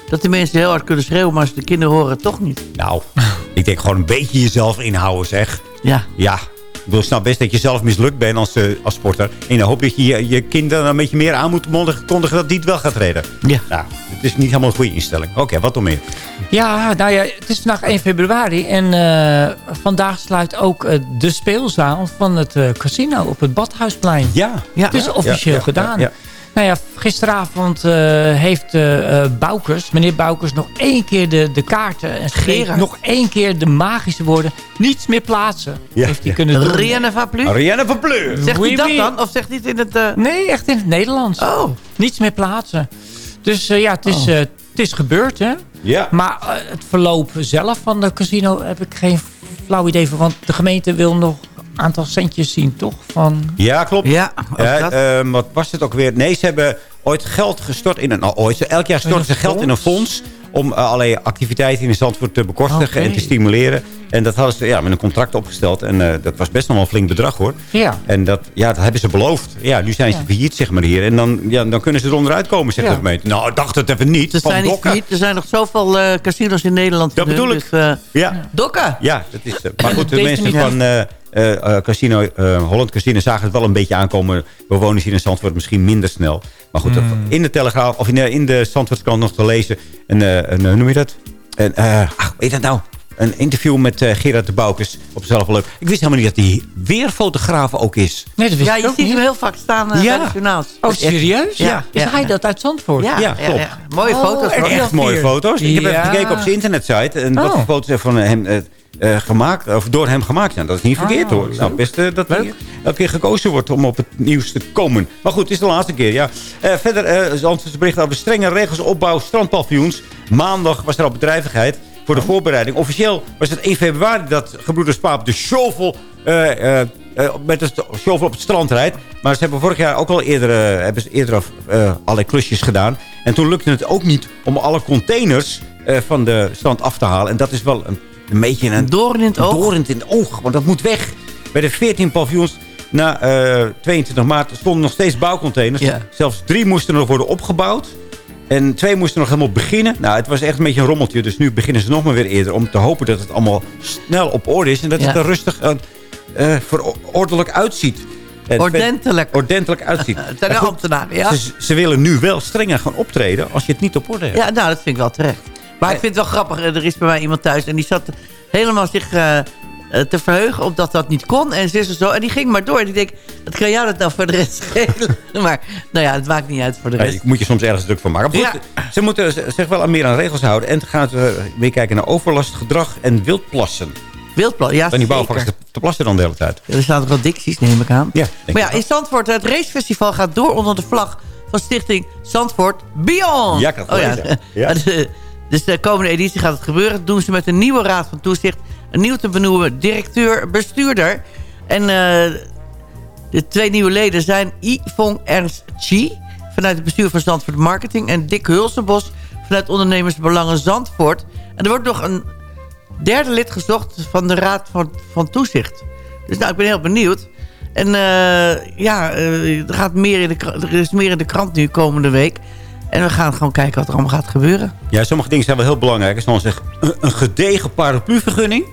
D: dat de mensen heel hard kunnen schreeuwen, maar de kinderen horen het toch niet.
B: Nou, (laughs) ik denk gewoon een beetje jezelf inhouden, zeg.
D: Ja.
B: Ja, bedoel, ik snap best dat je zelf mislukt bent als, eh, als sporter. In de hoop dat je je, je kind dan een beetje meer aan moet kondigen dat die het wel gaat redden.
D: Ja.
B: Nou, het is niet helemaal een goede instelling. Oké, wat dan meer?
C: Ja, nou ja, het is vandaag 1 februari en eh, vandaag sluit ook eh, de speelzaal van het casino op het Badhuisplein.
B: Ja.
D: Ja.
C: Het is officieel
B: Ja, ja,
C: gedaan. Nou ja, gisteravond eh, heeft eh, Boukers, meneer Boukers, nog één keer de, de kaarten. En
D: Gerard.
C: nog één keer de magische woorden. Niets meer plaatsen.
B: Ja,
C: heeft hij
B: ja.
C: kunnen doen.
D: Rien ne va plus.
B: Ariane van Pleur.
D: Zegt
C: Oui,
D: hij dat
C: oui.
D: dan? Of zegt hij het in het... eh,
C: Nee, echt in het Nederlands.
D: Oh.
C: Niets meer plaatsen. Dus eh, ja, het is, eh, het is gebeurd, hè.
B: Ja.
C: Maar het verloop zelf van de casino heb ik geen flauw idee van. Want de gemeente wil nog aantal centjes zien, toch? Van...
B: Ja, klopt.
D: Ja,
B: ehm, wat was het ook weer? Nee, ze hebben ooit geld gestort in een... Nou, ooit. Elk jaar storten ze geld in een fonds... om allerlei activiteiten in Zandvoort te bekostigen en te stimuleren. En dat hadden ze ja, met een contract opgesteld. En eh, dat was best nog wel een flink bedrag, hoor.
C: Ja.
B: En dat, ja, dat hebben ze beloofd. Ja, nu zijn ze
C: Ja.
B: failliet, zeg maar hier. En dan, ja, dan kunnen ze eronder uitkomen, zegt
C: Ja.
B: de gemeente. Nou, ik dacht het even niet.
D: Er
B: Van
D: zijn, niet failliet. er zijn nog zoveel eh, casinos in Nederland.
B: Dat bedoel ik.
D: Dus, eh,
B: Ja.
D: Dokken.
B: Ja, dat is... maar goed, (laughs) de mensen van Casino, eh, Holland Casino zagen het wel een beetje aankomen. Bewoners hier in Zandvoort misschien minder snel. Maar goed,
C: Hmm.
B: in de Telegraaf, of in de, in de Zandvoortskrant nog te lezen. Een, eh, een, hoe noem je dat? Een, eh, ach, weet je dat nou? Een interview met eh, Gerard de Boukes. Op zichzelf wel leuk. Ik wist helemaal niet dat hij weer fotograaf ook is.
C: Nee, dat wist
D: Ja,
C: ik
D: je
C: ook
D: ziet
C: niet.
D: hem heel vaak staan eh,
B: Ja.
D: bij de journaals.
C: Oh, serieus?
D: Ja.
C: Is
D: Ja.
C: hij dat uit Zandvoort?
D: Ja,
B: Ja,
D: ja,
B: klopt.
D: ja. Mooie
C: Oh,
D: foto's.
C: echt.
B: Echt mooie foto's. Ik heb even gekeken op zijn internetsite. En wat
C: Oh.
B: voor foto's van hem eh, eh, gemaakt, of door hem gemaakt zijn. Dat is niet verkeerd
C: Oh,
B: hoor. Ik snap
C: leuk.
B: best dat hij elke keer gekozen wordt om op het nieuws te komen. Maar goed, het is de laatste keer. Ja. Eh, verder, eh Zandvoortse bericht over strenge regels opbouw strandpaviljoens. Maandag was er al bedrijvigheid voor de voorbereiding. Officieel was het 1 februari dat gebroeders Paap de shovel... met de shovel op het strand rijdt. Maar ze hebben vorig jaar ook al eerder, hebben ze eerder allerlei klusjes gedaan. En toen lukte het ook niet om alle containers van de strand af te halen. En dat is wel een, een beetje een
D: Doorn in het oog.
B: in het oog. Want dat moet weg. Bij de 14 paviljoens na eh, 22 maart stonden nog steeds bouwcontainers.
D: Ja.
B: Zelfs drie moesten nog worden opgebouwd. En twee moesten nog helemaal beginnen. Nou, het was echt een beetje een rommeltje. Dus nu beginnen ze nog maar weer eerder. Om te hopen dat het allemaal snel op orde is. En dat
D: Ja.
B: het er rustig en eh, verordelijk uitziet. En
D: Ordentelijk.
B: Ordentelijk uitziet. (laughs) Goed,
D: ambtenaren, ja.
B: Ze, ze willen nu wel strenger gaan optreden als je het niet op orde hebt.
D: Ja, nou, dat vind ik wel terecht. Maar ik vind het wel grappig. eh, Er is bij mij iemand thuis en die zat helemaal zich eh, eh, te verheugen op dat dat niet kon. En zus en zo. En die ging maar door. En ik denk, wat kan jou dat nou voor de rest (laughs) schelen? maar nou ja, het maakt niet uit voor de
B: Ja,
D: rest.
B: je moet je soms ergens druk van maken. Goed, Ze moeten zich wel aan meer aan regels houden. En gaan we weer kijken naar overlast, gedrag en wildplassen.
D: Wildplan, ja
B: En die bouwvakkers te, te plassen dan de hele tijd.
D: Ja, er staan toch wel dicties, neem ik aan.
B: Ja,
D: maar ja, in Zandvoort, het racefestival gaat door onder de vlag van stichting Zandvoort Beyond.
B: Ja, ik had het
D: oh, ja. (laughs)
B: Ja.
D: Dus de komende editie gaat het gebeuren. Dat doen ze met een nieuwe raad van toezicht. Een nieuw te benoemen directeur-bestuurder. En eh, de twee nieuwe leden zijn Yvonne Ernst Chi... vanuit het bestuur van Zandvoort Marketing... en Dick Hulsenbos vanuit Ondernemersbelangen Zandvoort. En er wordt nog een derde lid gezocht van de Raad van, van Toezicht. Dus nou, ik ben heel benieuwd. En eh, ja, eh, er, gaat meer in de, er is meer in de krant nu komende week. En we gaan gewoon kijken wat er allemaal gaat gebeuren.
B: Ja, sommige dingen zijn wel heel belangrijk. Zoals zeg, een, een gedegen parapluvergunning.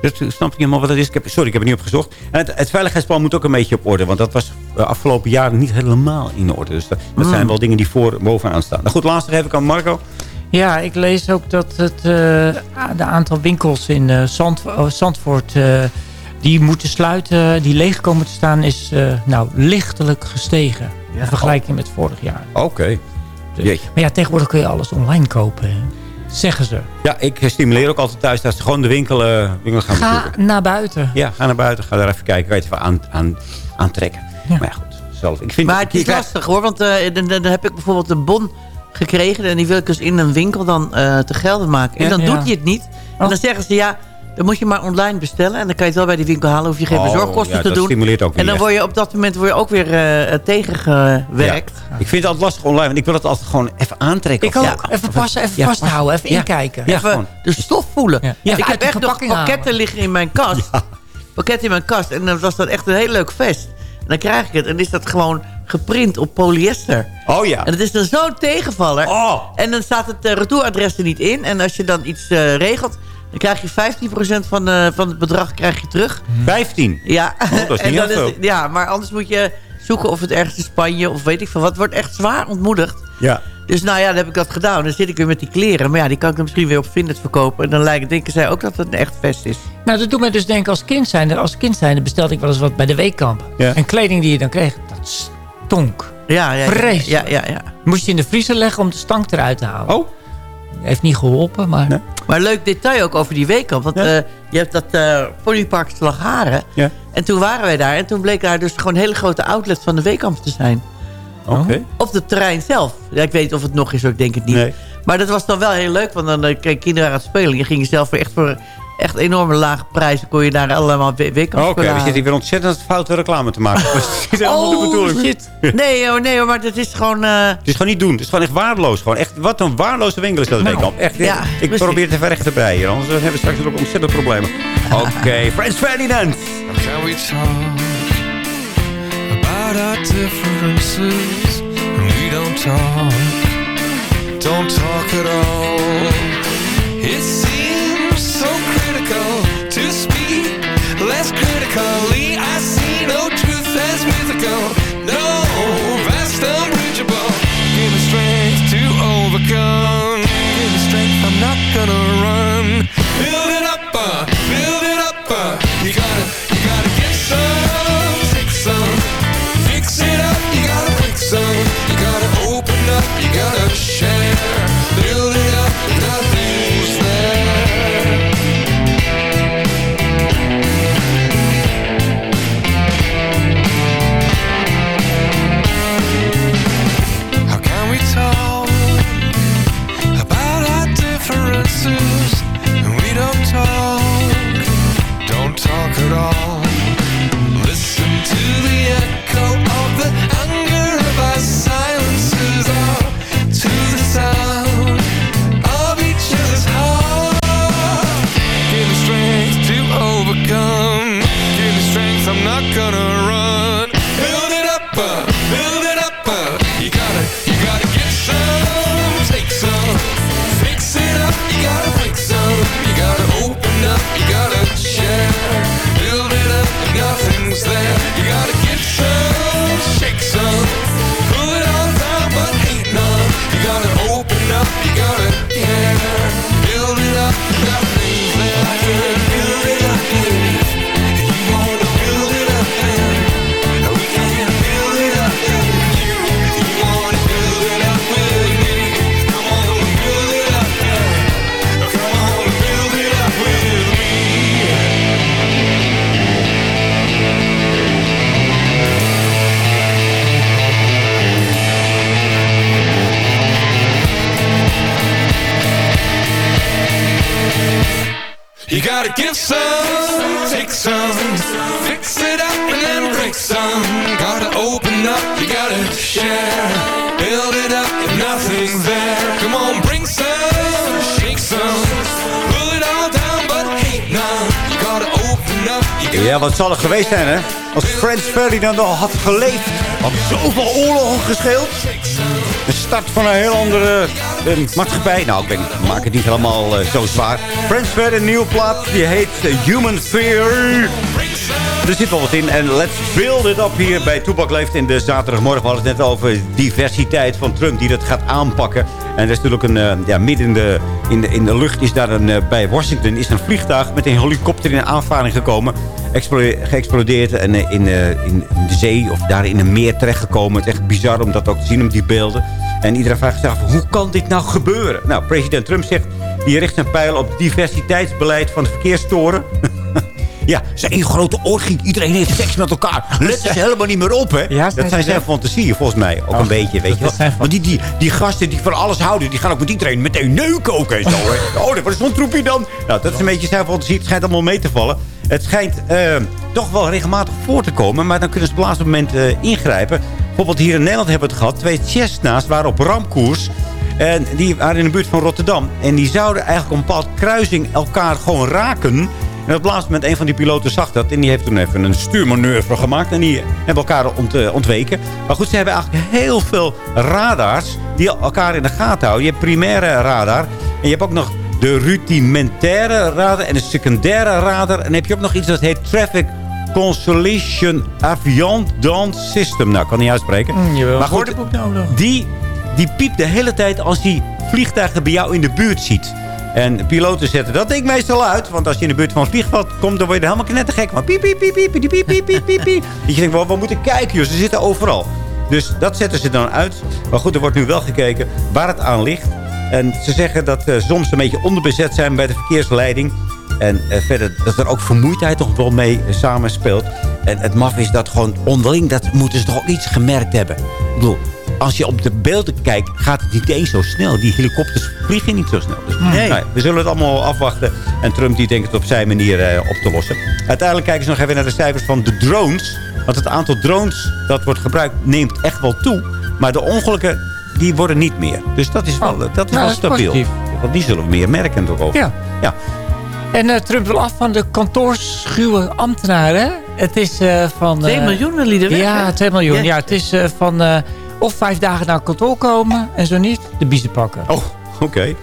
B: Dat snap ik niet helemaal wat dat is. Ik heb, sorry, ik heb het niet opgezocht. En het, het veiligheidsplan moet ook een beetje op orde. Want dat was de afgelopen jaren niet helemaal in orde. Dus dat, dat
C: Mm.
B: zijn wel dingen die voor bovenaan staan. Nou goed, laatst nog even aan Marco.
C: Ja, ik lees ook dat het eh, de aantal winkels in eh, Zand, oh, Zandvoort... eh, die moeten sluiten, die leeg komen te staan... is eh, nou lichtelijk gestegen. In vergelijking met vorig jaar.
B: Oké. Jeetje.
C: Maar ja, tegenwoordig kun je alles online kopen. Hè? Zeggen ze.
B: Ja, ik stimuleer ook altijd thuis dat ze gewoon de winkel, eh, winkel gaan
C: Ga
B: bezoeken.
C: naar buiten.
B: Ja, ga naar buiten. Ga daar even kijken. Kan je even aan, aan, aantrekken. Maar ja, goed. Zelf. Ik vind,
D: Maar het is lastig hoor, want eh, dan, dan heb ik bijvoorbeeld een bon gekregen... en die wil ik dus in een winkel dan eh, te gelden maken. En
C: Ja,
D: dan
C: ja.
D: doet hij het niet. En dan zeggen ze, ja, dan moet je maar online bestellen... en dan kan je het wel bij die winkel halen, hoef je geen
B: Oh,
D: bezorgkosten
B: ja,
D: te
B: dat
D: doen.
B: stimuleert ook
D: en
B: niet
D: dan
B: echt.
D: word je op dat moment word je ook weer eh, tegengewerkt.
B: Ja. Ik vind het altijd lastig online, want ik wil het altijd gewoon even aantrekken.
C: Ik ook. Even passen, even
B: Ja,
C: vasthouden, even
B: ja.
C: inkijken.
B: Ja,
D: Even
B: gewoon.
D: de stof voelen.
C: Ja.
D: ik heb echt nog pakketten
C: halen.
D: liggen in mijn kast. Pakketten in mijn kast. En dat was dan echt een heel leuk vest. En dan krijg ik het. En dan is dat gewoon geprint op polyester.
B: Oh ja.
D: En dat is dan zo'n tegenvaller.
B: Oh.
D: En dan staat het eh, retouradres er niet in. En als je dan iets eh, regelt... dan krijg je 15% van, eh, van het bedrag krijg je terug.
B: 15.
D: Ja.
B: Oh, dat is (laughs)
D: En
B: niet heel.
D: Ja, maar anders moet je zoeken of het ergens in Spanje... of weet ik veel wat. Het wordt echt zwaar ontmoedigd.
B: Ja.
D: Dus nou ja, dan heb ik dat gedaan. Dan zit ik weer met die kleren. Maar ja, die kan ik dan misschien weer op Vinted verkopen. En dan lijkt, denken zij ook dat het een echt vest is.
C: Nou, dat doet mij dus denken als kind zijnde. Als kind zijnde bestelde ik wel eens wat bij de weekkamp.
B: Ja.
C: En kleding die je dan kreeg, dat stonk.
D: Ja, ja, ja.
C: Vreselijk.
D: Ja, ja, ja.
C: Moest je in de vriezer leggen om de stank eruit te halen.
B: Oh.
C: Heeft niet geholpen, maar...
B: Nee.
D: Maar leuk detail ook over die weekkamp. Want
B: Ja.
D: eh, je hebt dat eh Ponypark Slagharen.
B: Ja.
D: En toen waren wij daar. En toen bleek daar dus gewoon een hele grote outlet van de weekkamp te zijn.
B: Oké.
D: Op het terrein zelf. Ja, ik weet niet of het nog is, ik denk het niet.
B: Nee.
D: Maar dat was dan wel heel leuk. Want dan eh, kreeg kinderen aan het spelen. Je ging zelf weer echt voor echt enorme lage prijzen. Kon je daar allemaal weekkamp
B: Oké, we zitten hier weer ontzettend foute reclame te maken. (laughs) Dat is niet helemaal de
D: Oh,
B: bedoeling.
D: shit. Nee hoor, nee hoor, maar dat is gewoon... eh,
B: Het is gewoon niet doen. Het is gewoon echt waardeloos. Gewoon echt, wat een waardeloze winkel is dat
D: Nou,
B: weekkamp. Echt,
D: ja,
B: ik
D: precies.
B: probeer het even recht te breien. Anders hebben we straks ook ontzettend problemen. (laughs) Oké, Frans Ferdinand.
F: Can we talk about our differences? We don't talk, don't talk at all. You gotta give some, take some, fix it up and then break some. Gotta open up, you gotta share, build it up if nothing's there. Come on, bring some, shake some, pull it all down, but hate none. You gotta open up, you gotta
B: Ja, wat zal er geweest zijn, hè? Als Frans Ferdinand al had geleefd, had zoveel oorlogen gescheeld. De start van een heel andere eh, maatschappij. Nou, ik, ben, ik maak het niet helemaal eh, zo zwaar. Frans Ferdinand, een nieuwe plaat, die heet Human Fear. Er zit wel wat in. En let's build it up hier bij Toepak Leeft in de zaterdagmorgen. We hadden het net over diversiteit van Trump die dat gaat aanpakken. En er is natuurlijk een, eh, ja, midden in de, in, de, in de lucht is daar een, eh, bij Washington is een vliegtuig met een helikopter in aanvaring gekomen. Geëxplodeerd en eh, in, in, de zee of daar in een meer terechtgekomen. Het is echt bizar om dat ook te zien, om die beelden. En iedereen vraagt zich af, hoe kan dit nou gebeuren? Nou, president Trump zegt, die richt zijn pijl op diversiteitsbeleid van de verkeerstoren. (laughs) Ja, zijn één grote orgie. Iedereen heeft seks met elkaar. Let ze helemaal niet meer op, hè?
C: Ja,
B: dat zijn zijn fantasieën, volgens mij. Ook een beetje, weet je wel.
C: dat
B: Want die, die, die gasten die van alles houden... die gaan ook met iedereen meteen neuken ook en zo, hè. Oh, wat is zo'n troepje dan? Nou, dat is een beetje zijn fantasie. Het schijnt allemaal mee te vallen. Het schijnt eh, toch wel regelmatig voor te komen... maar dan kunnen ze op het laatste moment eh, ingrijpen. Bijvoorbeeld hier in Nederland hebben we het gehad. Twee Cessna's waren op ramkoers... En die waren in de buurt van Rotterdam. En die zouden eigenlijk op een bepaalde kruising elkaar gewoon raken. En op het laatste moment, een van die piloten zag dat. En die heeft toen even een stuurmanoeuvre gemaakt. En die hebben elkaar ont, eh, ontweken. Maar goed, ze hebben eigenlijk heel veel radars die elkaar in de gaten houden. Je hebt primaire radar. En je hebt ook nog de rudimentaire radar en de secundaire radar. En dan heb je ook nog iets dat heet Traffic Constellation Avion Dance System. Nou, ik kan niet uitspreken.
C: Mm,
B: maar goed, die, die piept de hele tijd als die vliegtuigen bij jou in de buurt ziet. En piloten zetten dat ding meestal uit. Want als je in de buurt van een vliegveld komt, dan word je er helemaal knettergek. Maar piep, piep, piep, piep, piep, piep, piep, piep, piep. Dat je denkt, we moeten kijken, joh. Ze zitten overal. Dus dat zetten ze dan uit. Maar goed, er wordt nu wel gekeken waar het aan ligt. En ze zeggen dat ze soms een beetje onderbezet zijn bij de verkeersleiding. En eh, verder dat er ook vermoeidheid toch wel mee eh, samenspeelt. En het maf is dat gewoon onderling, dat moeten ze toch ook iets gemerkt hebben. Ik bedoel, als je op de beelden kijkt, gaat het niet eens zo snel. Die helikopters vliegen niet zo snel. Dus,
D: Nee.
B: nou we zullen het allemaal afwachten. En Trump die denkt het op zijn manier eh, op te lossen. Uiteindelijk kijken ze nog even naar de cijfers van de drones. Want het aantal drones dat wordt gebruikt neemt echt wel toe. Maar de ongelukken, die worden niet meer. Dus dat is wel,
C: Oh.
B: dat is
C: Nou,
B: wel
C: dat is
B: stabiel.
C: positief.
B: Want die zullen we meer merken toch ook.
C: Ja.
B: ja.
C: En eh, Trump wil af van de kantoorschuwe ambtenaren. Het is eh, van...
D: 2
C: eh,
D: miljoen lieden weg,
C: Ja,
D: hè?
C: 2 miljoen.
D: Yes.
C: Ja, het is eh, van eh, of vijf dagen naar kantoor komen en zo niet, de biezen pakken.
B: Oh, oké. Het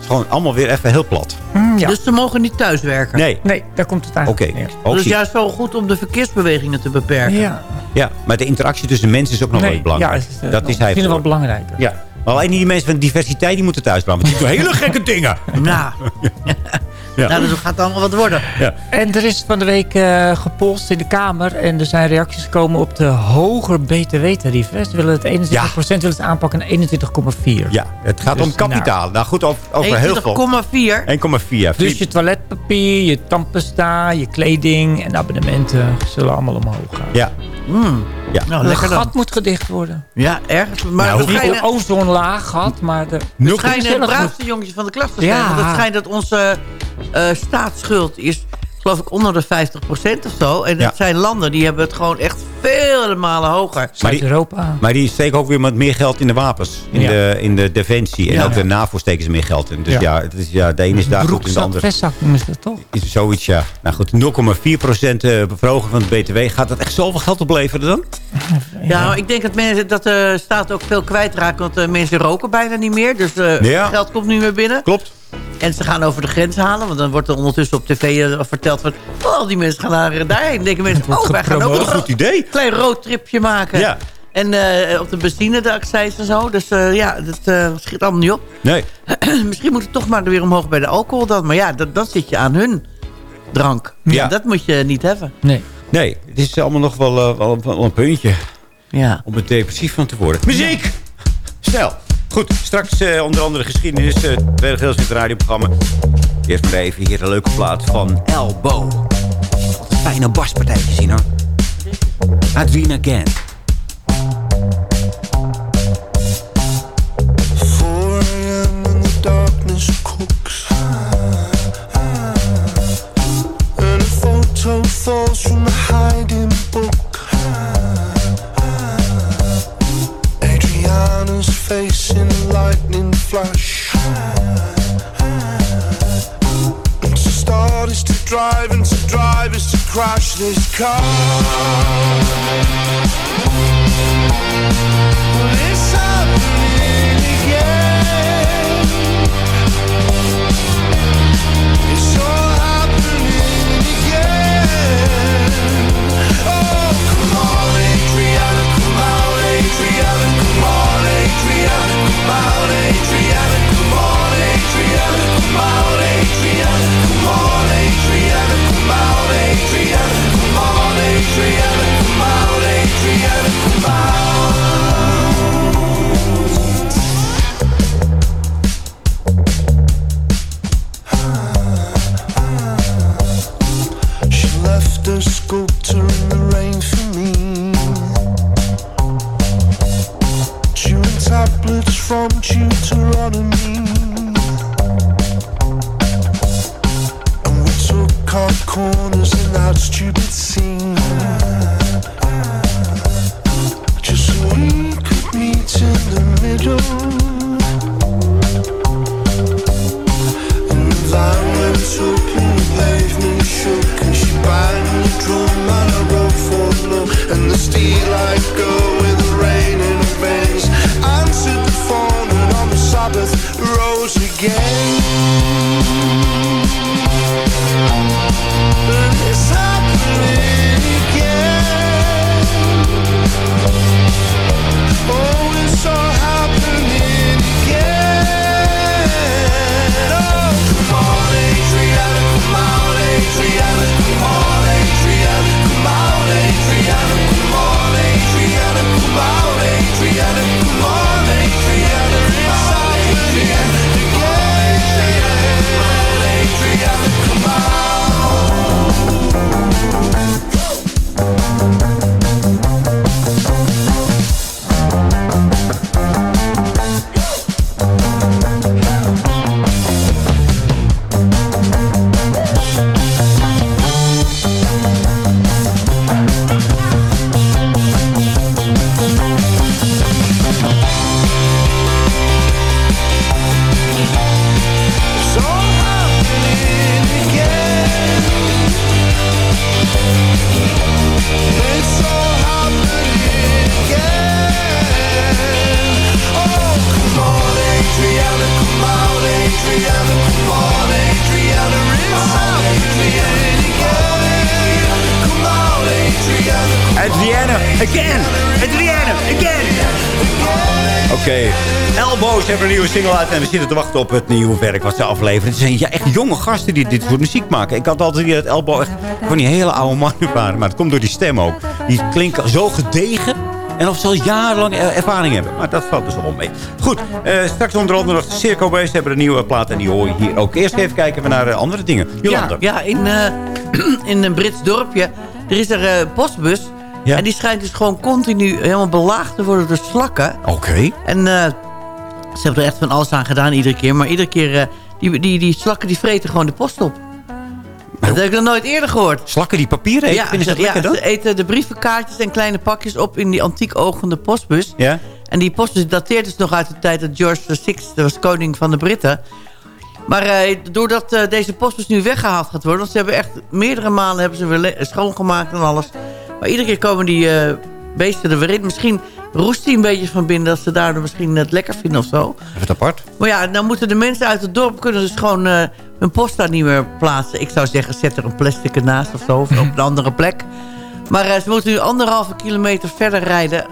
B: is gewoon allemaal weer even heel plat.
C: Mm, ja.
D: Dus ze mogen niet thuiswerken.
B: Nee.
C: Nee, daar komt het aan.
B: Oké. Ook
D: Dus juist wel goed om de verkeersbewegingen te beperken.
C: Ja.
B: Ja, maar de interactie tussen mensen is ook nog wel
C: Nee,
B: belangrijk.
C: ja, het is, eh,
B: dat is hij
C: Ik vind het wel belangrijker.
B: Ja. Maar alleen die mensen van diversiteit die moeten thuis blijven. Want (laughs) die doen hele gekke dingen.
D: Nou, (laughs)
B: Ja.
D: nou, dus gaat allemaal wat worden.
B: Ja.
C: En er is van de week eh gepolst in de Kamer. En er zijn reacties gekomen op de hoger btw-tarief. hè. Ze willen het 21% willen ze aanpakken naar 21,4.
B: ja, het gaat
C: Dus,
B: om kapitaal. Nou, goed, over, over heel veel.
D: 21,4.
B: 1,4.
C: Dus je toiletpapier, je tandpasta, je kleding en abonnementen zullen allemaal omhoog gaan.
B: Ja,
D: Mm.
B: Ja.
D: Nou,
C: Het
D: lekker dan.
C: gat moet gedicht worden.
D: Ja, ergens. Maar
B: Nou,
D: het schijnen,
C: een ozonlaag gat, maar de...
D: het schijnen het braafste jongetjes van de klas te zijn.
C: Ja.
D: Want het schijnt dat onze eh, staatsschuld is, geloof ik, onder de 50% of zo. En
B: Ja.
D: het zijn landen die hebben het gewoon echt vele malen hoger.
B: Maar die-
C: Zuid-Europa.
B: Maar die steken ook weer met meer geld in de wapens. In,
C: Ja.
B: de, in de defensie. En
D: Ja.
B: ook de NAVO steken ze meer geld in. Dus ja,
C: Ja.
B: het is, ja de ene is daar goed en de andere
C: vestzak noemen ze dat toch?
B: is zoiets, ja. Nou goed, 0,4% eh, verhogen van het BTW. Gaat dat echt zoveel geld opleveren dan? (laughs)
D: Ja, ik denk dat, mensen, dat de staat ook veel kwijtraken. Want eh, mensen roken bijna niet meer. Dus eh,
B: Ja.
D: geld komt niet meer binnen.
B: Klopt.
D: En ze gaan over de grens halen. Want dan wordt er ondertussen op tv eh, verteld van... Oh, al die mensen gaan naar, eh, daarheen. Denken mensen, (laughs) oh, wij gaan ook een
B: Goed idee.
D: klein roadtripje maken.
B: Ja.
D: En eh, op de benzine, de accijns en zo. Dus eh, ja, dat eh, schiet allemaal niet op.
B: Nee. (clears throat)
D: Misschien moet het toch maar weer omhoog bij de alcohol dan. Maar ja, dat, dan zit je aan hun drank.
B: Ja.
D: Dat moet je niet hebben.
C: Nee.
B: Nee, het is allemaal nog wel, wel, wel een puntje
D: Ja.
B: om er depressief van te worden. Muziek! Snel. Goed, straks uh, onder andere geschiedenis. Uh, tweede gedeelte in het radioprogramma. Eerst maar even hier de leuke plaat van Elbow. Wat een fijne baspartijtje zien hoor. Adrien Again.
J: falls from a hiding book face in lightning flash. To start is to drive, and to drive is to crash this car. Well, it's
K: up. Single uit en we zitten te wachten op het nieuwe werk wat ze afleveren. Het zijn ja, echt jonge gasten die dit voor muziek maken. Ik had altijd hier het Elbow echt van die hele oude mannen waren. Maar het komt door die stem ook. Die klinken zo gedegen. En of ze al jarenlang er- ervaring hebben. Maar dat valt dus wel mee. Goed, eh, straks onder andere nog de Circo Boys hebben een nieuwe plaat. En die hoor je hier ook. Eerst even kijken we naar eh, andere dingen. Jolanda.
D: Ja, ja in, eh, (clears throat) in een Brits dorpje. Er is er een postbus.
K: Ja.
D: En die schijnt dus gewoon continu helemaal belaagd te worden door slakken.
K: Oké.
D: En ze hebben er echt van alles aan gedaan iedere keer. Maar iedere keer, eh, die, die, die slakken die vreten gewoon de post op. Dat heb ik nog nooit eerder gehoord.
K: Slakken die papier eten?
D: Ja,
K: Vinden ze dat lekker
D: ja,
K: dan?
D: ze eten de brievenkaartjes en kleine pakjes op in die antiek ogende postbus.
K: Ja?
D: En die postbus dateert dus nog uit de tijd dat George VI was koning van de Britten. Maar eh, doordat eh, deze postbus nu weggehaald gaat worden... want ze hebben echt meerdere malen hebben ze weer schoongemaakt en alles. Maar iedere keer komen die eh, beesten er weer in. Misschien roest een beetje van binnen... dat ze daardoor misschien het lekker vinden of zo.
K: Even apart.
D: Maar ja, dan moeten de mensen uit het dorp... kunnen dus gewoon eh, hun post daar niet meer plaatsen. Ik zou zeggen, zet er een plastic ernaast of zo. Of op een andere plek. Maar eh, ze moeten nu anderhalve kilometer verder rijden...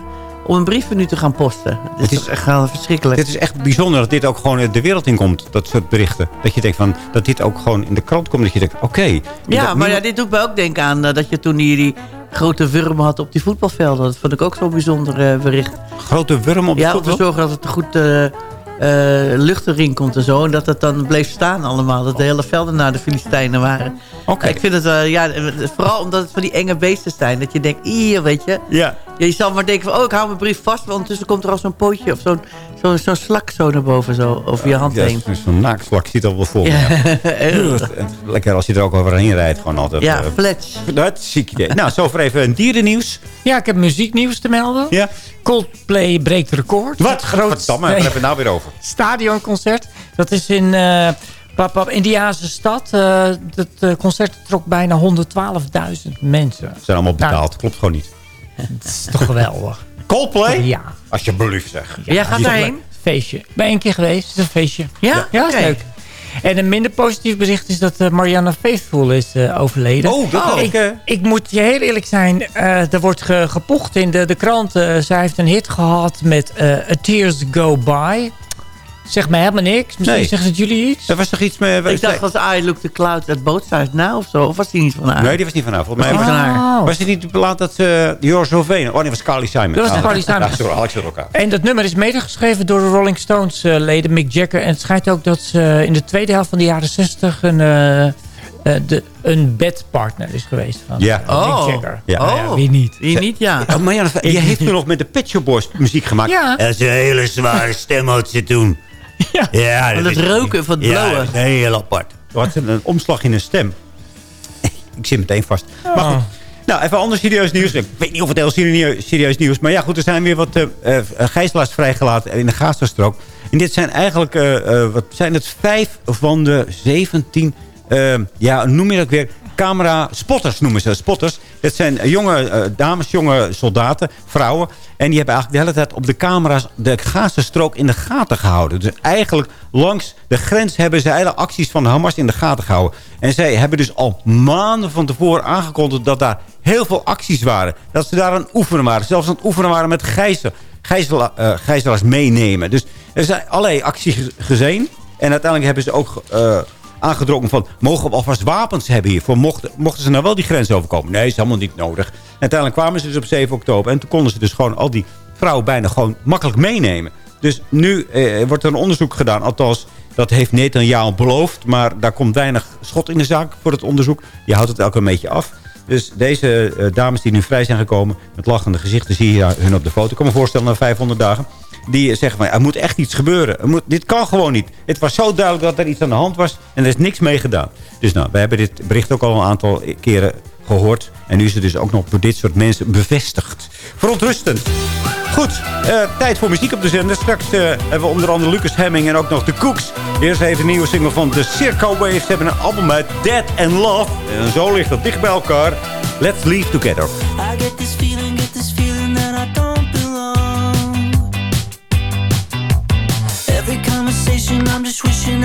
D: om een brief nu te gaan posten. Dit is echt wel verschrikkelijk.
K: Dit is echt bijzonder dat dit ook gewoon de wereld in komt. Dat soort berichten. Dat je denkt van, dat dit ook gewoon in de krant komt. Dat je denkt, oké.
D: Ja, maar ja, dit doet mij ook denken aan eh, dat je toen die grote wurmen had op die voetbalvelden. Dat vond ik ook zo'n bijzonder eh, bericht.
K: Grote wurm op de
D: Ja, om te zorgen dat het goed eh, eh, lucht erin komt en zo. En dat het dan bleef staan allemaal. Dat de hele velden naar de Filistijnen waren.
K: Oké.
D: Ik vind het, eh, ja, vooral omdat het van die enge beesten zijn. Dat je denkt, hier, weet je.
K: Ja.
D: Ja, je zal maar denken van, oh, ik hou mijn brief vast. Want ondertussen komt er al zo'n pootje of zo'n zo'n zo'n slak zo naar boven, zo over je hand
K: Ja,
D: heen.
K: Zo'n naakslak ziet al wel voor. me, Ja. (laughs) Lekker als je er ook overheen rijdt. Gewoon altijd.
D: Ja,
K: eh,
D: flats.
K: dat is ziek idee. Nou, zover even een dierennieuws.
C: Ja, ik heb muzieknieuws te melden.
K: Ja.
C: Coldplay breekt record.
K: Wat?
C: Groot
K: Goddamme, waar hebben we het nou weer over? (laughs)
C: stadionconcert. Dat is in eh, Pap, pap, Indiaanse stad. eh het eh, concert trok bijna 112.000 mensen.
B: Ze zijn allemaal betaald. Klopt gewoon niet.
C: Dat is toch geweldig.
B: Coldplay?
C: Ja.
B: Alsjeblieft zeg.
D: Jij gaat daarheen?
C: Feestje. Ik ben één keer geweest. Het is een feestje.
D: Ja?
C: Ja, is leuk. En een minder positief bericht is dat eh, Marianne Faithful is eh, overleden.
B: Oh, dat ook,
C: ik, ik moet je heel eerlijk zijn. eh, er wordt ge- gepocht in de, de krant. eh, zij heeft een hit gehad met eh, A Tears Go By. Zeg mij helemaal niks. Misschien
B: Nee.
C: zeggen ze het jullie iets?
B: Er was toch iets met...
D: Ik dacht dat I Look the Clouds at Both Sides Now of zo. Of was die niet van haar?
B: Nee, die was niet vanavond. Volgens mij
D: Was van haar?
C: Oh.
B: was het niet laat dat ze... Joris Sylvain. Oh, nee, dat was Carly Simon.
C: Dat was
B: Ah,
C: Carly Simon.
B: Ja, sorry, Alex door elkaar.
C: En dat nummer is medegeschreven door de Rolling Stones eh, leden Mick Jagger. En het schijnt ook dat ze in de tweede helft van de jaren 60 een, eh, eh, de, een bedpartner is geweest van
B: Ja.
C: eh,
D: Oh.
C: Mick Jagger.
B: Ja.
D: Oh.
C: wie niet?
D: Die niet, ja.
B: Oh, Marianne, je heeft toen nog met de Pet Boys muziek gemaakt.
C: Ja.
B: Dat is een hele zware stem had ze toen. (laughs)
C: Ja.
B: Ja, is-
D: roken, van het
B: Ja,
D: blowen.
B: dat is heel apart. Ze een omslag in een stem. (laughs) Ik zit meteen vast. Maar goed. Nou, even ander serieus nieuws. Ik weet niet of het heel serieus, serieus nieuws is. Maar ja, goed, er zijn weer wat eh, gijzelaars vrijgelaten in de Gazastrook. En dit zijn eigenlijk, eh, wat zijn het, vijf van de 17, eh, ja, noem je dat weer? Camera spotters noemen ze spotters. Dat zijn jonge eh, dames, jonge soldaten, vrouwen. En die hebben eigenlijk de hele tijd op de camera's de Gazastrook in de gaten gehouden. Dus eigenlijk langs de grens hebben ze hele acties van Hamas in de gaten gehouden. En zij hebben dus al maanden van tevoren aangekondigd dat daar heel veel acties waren. Dat ze daar aan het oefenen waren. Zelfs aan het oefenen waren met gijzel, gijzela, eh, gijzelaars meenemen. Dus er zijn allerlei acties ge- gezien. En uiteindelijk hebben ze ook eh, aangedrongen van... mogen we alvast wapens hebben hiervoor? Mochten, mochten ze nou wel die grens overkomen? Nee, is helemaal niet nodig. En uiteindelijk kwamen ze dus op 7 oktober. En toen konden ze dus gewoon al die vrouwen bijna gewoon makkelijk meenemen. Dus nu eh, wordt er een onderzoek gedaan. Althans, dat heeft Netanyahu beloofd. Maar daar komt weinig schot in de zaak voor het onderzoek. Je houdt het elke een beetje af. Dus deze eh, dames die nu vrij zijn gekomen... met lachende gezichten zie je hun op de foto. Ik kan me voorstellen na 500 dagen. Die zeggen van, er moet echt iets gebeuren. Er moet, dit kan gewoon niet. Het was zo duidelijk dat er iets aan de hand was. En er is niks mee gedaan. Dus nou, we hebben dit bericht ook al een aantal keren gehoord. En nu is het dus ook nog door dit soort mensen bevestigd. Verontrustend. Goed, eh, tijd voor muziek op de zender. Straks eh, hebben we onder andere Lucas Hemming en ook nog de Cooks. Eerst even een nieuwe single van The Circo Waves. Ze hebben een album uit Dead and Love. En zo ligt dat dicht bij elkaar. Let's Leave Together.
F: I get this feeling, just wishing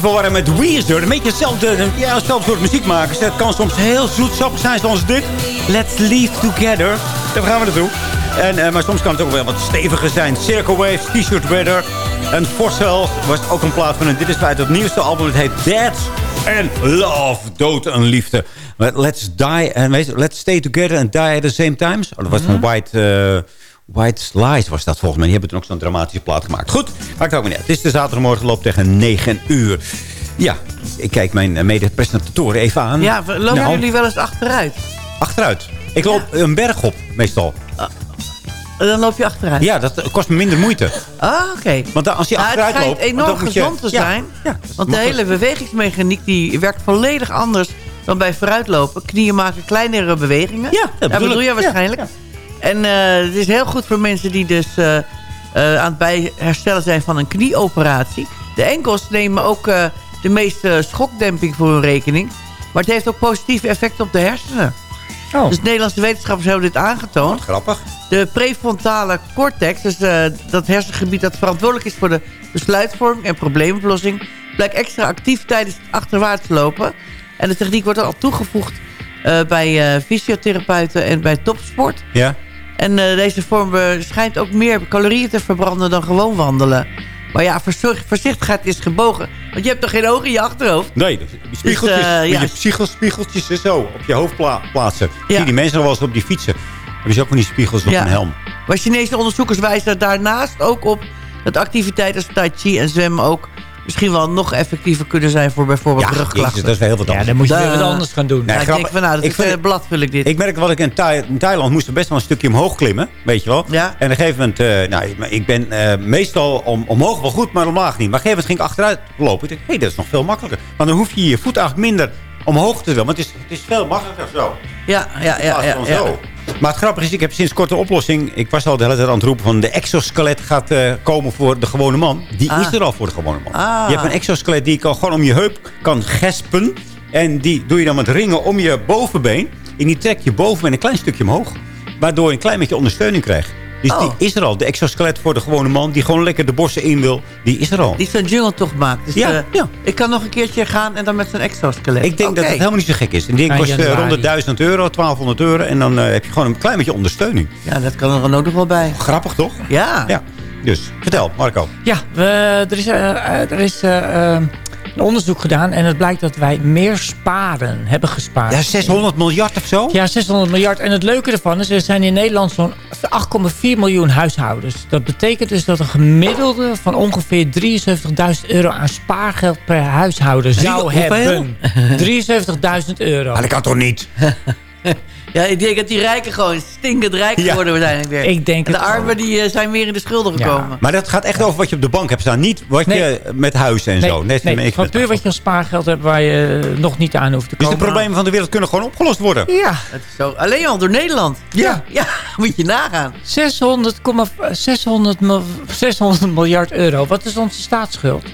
B: te verwarren met Weezer. Een beetje hetzelfde, ja, hetzelfde soort muziek maken. Het kan soms heel zoetsappig zijn zoals dit. Let's Live Together. Daar gaan we naartoe. En, eh, maar soms kan het ook wel wat steviger zijn. Circle Waves, T-shirt Weather. En Fossil was ook een plaat van een. Dit is uit het nieuwste album. Het heet Dead and Love. Dood en liefde. Let's die en weet je, Let's stay together and die at the same time. Oh, dat was van White... eh, White Lies was dat volgens mij. Die hebben toen ook zo'n dramatische plaat gemaakt. Goed, maakt ook niet uit. Het is de zaterdagmorgen, loopt tegen 9 uur. Ja, ik kijk mijn eh, mede-presentatoren even aan.
D: Ja, lopen
B: Nou,
D: jullie wel eens achteruit?
B: Achteruit. Ik loop een berg op, meestal.
D: Dan loop je achteruit.
B: Ja, dat kost me minder moeite.
D: Ah, oké.
B: Want als je
D: Nou,
B: achteruit
D: het
B: loopt...
D: enorm
B: dan moet je-
D: gezond te zijn.
B: ja, dat
D: want de hele bewegingsmechaniek die werkt volledig anders dan bij vooruitlopen. Knieën maken kleinere bewegingen.
B: Ja, dat bedoel
D: bedoel je waarschijnlijk. En eh, het is heel goed voor mensen die dus eh, eh, aan het bij herstellen zijn van een knieoperatie. De enkels nemen ook de meeste schokdemping voor hun rekening. Maar het heeft ook positieve effecten op de hersenen.
C: Oh.
D: Dus Nederlandse wetenschappers hebben dit aangetoond.
B: Grappig.
D: De prefrontale cortex, dus dat hersengebied dat verantwoordelijk is voor de besluitvorming en probleemoplossing, blijkt extra actief tijdens het achterwaarts lopen. En de techniek wordt al toegevoegd bij fysiotherapeuten en bij topsport.
B: Ja.
D: En eh, deze vorm schijnt ook meer calorieën te verbranden dan gewoon wandelen. Maar ja, voorzichtigheid is gebogen. Want je hebt toch geen ogen in je achterhoofd?
B: Nee, dus die spiegeltjes,
D: eh,
B: moet
D: ja.
B: je spiegels, spiegeltjes en zo op je hoofd pla- plaatsen.
D: Ja.
B: Zie die mensen nog wel eens op die fietsen. Hebben ze ook van die spiegels op
D: Ja.
B: een helm.
D: Maar Chinese onderzoekers wijzen daarnaast ook op... dat activiteiten als tai chi en zwemmen ook... misschien wel nog effectiever kunnen zijn voor bijvoorbeeld
B: Ja,
D: rugklachten.
B: jezus, dat is wel heel wat
C: Ja,
B: anders.
C: dan moet je weer wat anders gaan doen.
B: Nee,
D: Ja, ik denk van nou, dat
B: Ik
D: is
B: vind
D: eh,
B: het-
D: blad wil ik dit.
B: Ik merkte wat ik in, Thai- in Thailand moest er best wel een stukje omhoog klimmen. Weet je wel.
D: Ja.
B: En op een gegeven moment, eh, nou, ik- ben eh, meestal om, omhoog wel goed, maar omlaag niet. Maar op een gegeven moment ging ik achteruit lopen. Ik dacht, hé, hey, dat is nog veel makkelijker. Want dan hoef je je voet eigenlijk minder omhoog te doen. Want het is, het is veel makkelijker zo.
D: ja, ja,
B: In
D: ja,
B: plaats
D: ja,
B: van
D: ja.
B: zo. Maar het grappige is, ik heb sinds kort een oplossing. Ik was al de hele tijd aan het roepen van de exoskelet gaat eh, komen voor de gewone man. Die
D: Ah.
B: is er al voor de gewone man.
D: Ah.
B: Je hebt een exoskelet die kan gewoon om je heup kan gespen. En die doe je dan met ringen om je bovenbeen. En die trek je bovenbeen een klein stukje omhoog. Waardoor je een klein beetje ondersteuning krijgt. Dus
D: Oh.
B: die is er al. De exoskelet voor de gewone man die gewoon lekker de borsten in wil. Die is er al.
D: Die zo'n jungle toch maakt. Dus,
B: Ja,
D: eh,
B: ja.
D: Ik kan nog een keertje gaan en dan met zo'n exoskelet.
B: Ik denk dat het helemaal niet zo gek is. En die ding
C: Ah,
B: kost eh, rond de 1000 euro, 1200 euro. En dan eh, heb je gewoon een klein beetje ondersteuning.
D: Ja, dat kan er dan ook nog wel bij.
B: Grappig toch?
D: Ja.
B: Ja. Dus, vertel Marco.
C: Ja, we, er is, er is een onderzoek gedaan en het blijkt dat wij meer sparen, hebben gespaard.
B: Ja, 600 miljard of zo?
C: Ja, 600 miljard. En het leuke ervan is, er zijn in Nederland zo'n 8,4 miljoen huishoudens. Dat betekent dus dat een gemiddelde van ongeveer 73.000 euro aan spaargeld per huishouden zou hebben. 73.000 euro.
B: Maar dat kan toch niet? (laughs) (laughs)
D: Ja, ik denk dat die rijken gewoon stinkend rijk
B: Ja.
D: geworden waarschijnlijk weer.
C: Ik denk
D: en de armen die eh, zijn meer in de schulden
C: Ja.
D: gekomen.
B: Maar dat gaat echt over wat je op de bank hebt staan. Niet wat
C: Nee.
B: je met huis en
C: Nee,
B: zo. Net
C: nee,
B: met-
C: het is gewoon
B: met-
C: puur wat je als spaargeld hebt waar je eh, nog niet aan hoeft te
B: Dus de
C: komen.
B: problemen van de wereld kunnen gewoon opgelost worden.
C: Ja,
D: is zo, alleen al door Nederland.
B: Ja.
D: Ja, (laughs) moet je nagaan.
C: 600, 600, mil- 600 miljard euro. Wat is onze staatsschuld?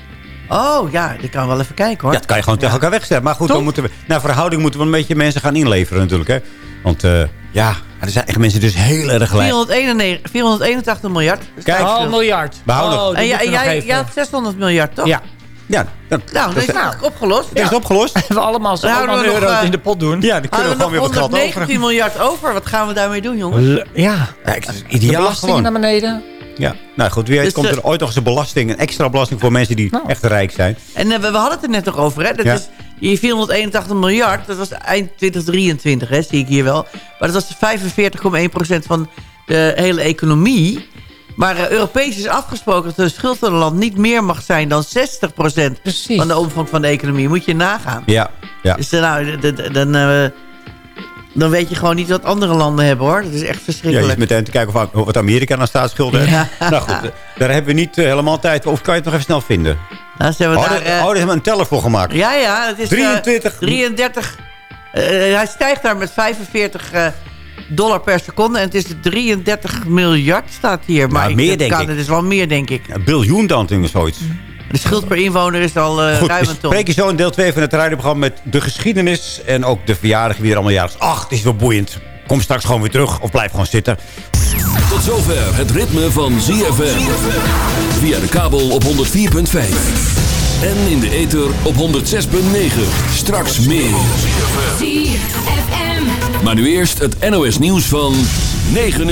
D: Oh ja, dat kan wel even kijken hoor.
B: Ja, dat kan je gewoon tegen elkaar wegstellen. Maar goed,
C: Toch?
B: dan moeten we, naar verhouding moeten we een beetje mensen gaan inleveren natuurlijk. Hè? Want eh, ja, er zijn echt mensen dus heel erg gelijk.
D: 491, 481 miljard.
B: Kijk.
C: Oh, miljard.
B: We houden-
C: Oh,
D: En, jij- jij, had 600 miljard, toch?
C: Ja,
B: Ja, dat,
D: Nou, dat is eigenlijk opgelost.
B: is het opgelost? (laughs)
C: hebben we allemaal zo'n allemaal
D: nog,
C: euro's
D: eh,
C: in de pot doen.
B: Ja, dan kunnen we gewoon weer wat geld over.
D: 119 miljard over. Wat gaan we daarmee doen, jongens?
C: L- Ja,
B: Ja, is
C: de
B: ideaal
C: belastingen
B: gewoon.
C: naar beneden.
B: Ja. Nou goed, wie weet
D: Dus,
B: komt
D: eh,
B: er ooit nog eens een belasting. Een extra belasting voor mensen die
C: Nou.
B: echt rijk zijn.
D: En eh, we, we hadden het er net nog over, hè? Dat
B: Ja.
D: is die 481 miljard, dat was eind 2023, hè, zie ik hier wel. Maar dat was 45,1% van de hele economie. Maar eh, Europees is afgesproken dat de schuld van een land niet meer mag zijn dan 60%
C: Precies.
D: van de omvang van de economie. Moet je nagaan.
B: Ja, ja.
D: Dus eh, nou, dan, eh, dan weet je gewoon niet wat andere landen hebben, hoor. Dat is echt
B: Ja, je
D: verschrikkelijk.
B: zit meteen te kijken of, wat Amerika aan staatsschulden heeft.
D: Ja.
B: Nou goed, eh, daar hebben we niet eh, helemaal tijd voor. Of kan je het nog even snel vinden?
D: Nou, ze hebben
B: Oh,
D: daar, eh,
B: oh, daar hebben we een teller voor gemaakt.
D: Ja, ja. Het is, eh,
B: 23.
D: 33. eh, hij stijgt daar met 45 eh, dollar per seconde. En het is 33 miljard staat hier. Maar
B: Nou, meer, denk
D: kan,
B: ik.
D: Het is wel meer, denk ik.
B: Een biljoen dan, zoiets.
D: De schuld per inwoner is al eh,
B: Goed,
D: ruim
B: we
D: een ton.
B: spreken zo in deel 2 van het radioprogramma met de geschiedenis. En ook de verjaardag wie er allemaal jarig is. Ach, het is wel boeiend. Kom straks gewoon weer terug of blijf gewoon zitten.
L: Tot zover het ritme van ZFM. Via de kabel op 104.5. En in de ether op 106.9. Straks meer. Maar nu eerst het NOS nieuws van 9 uur.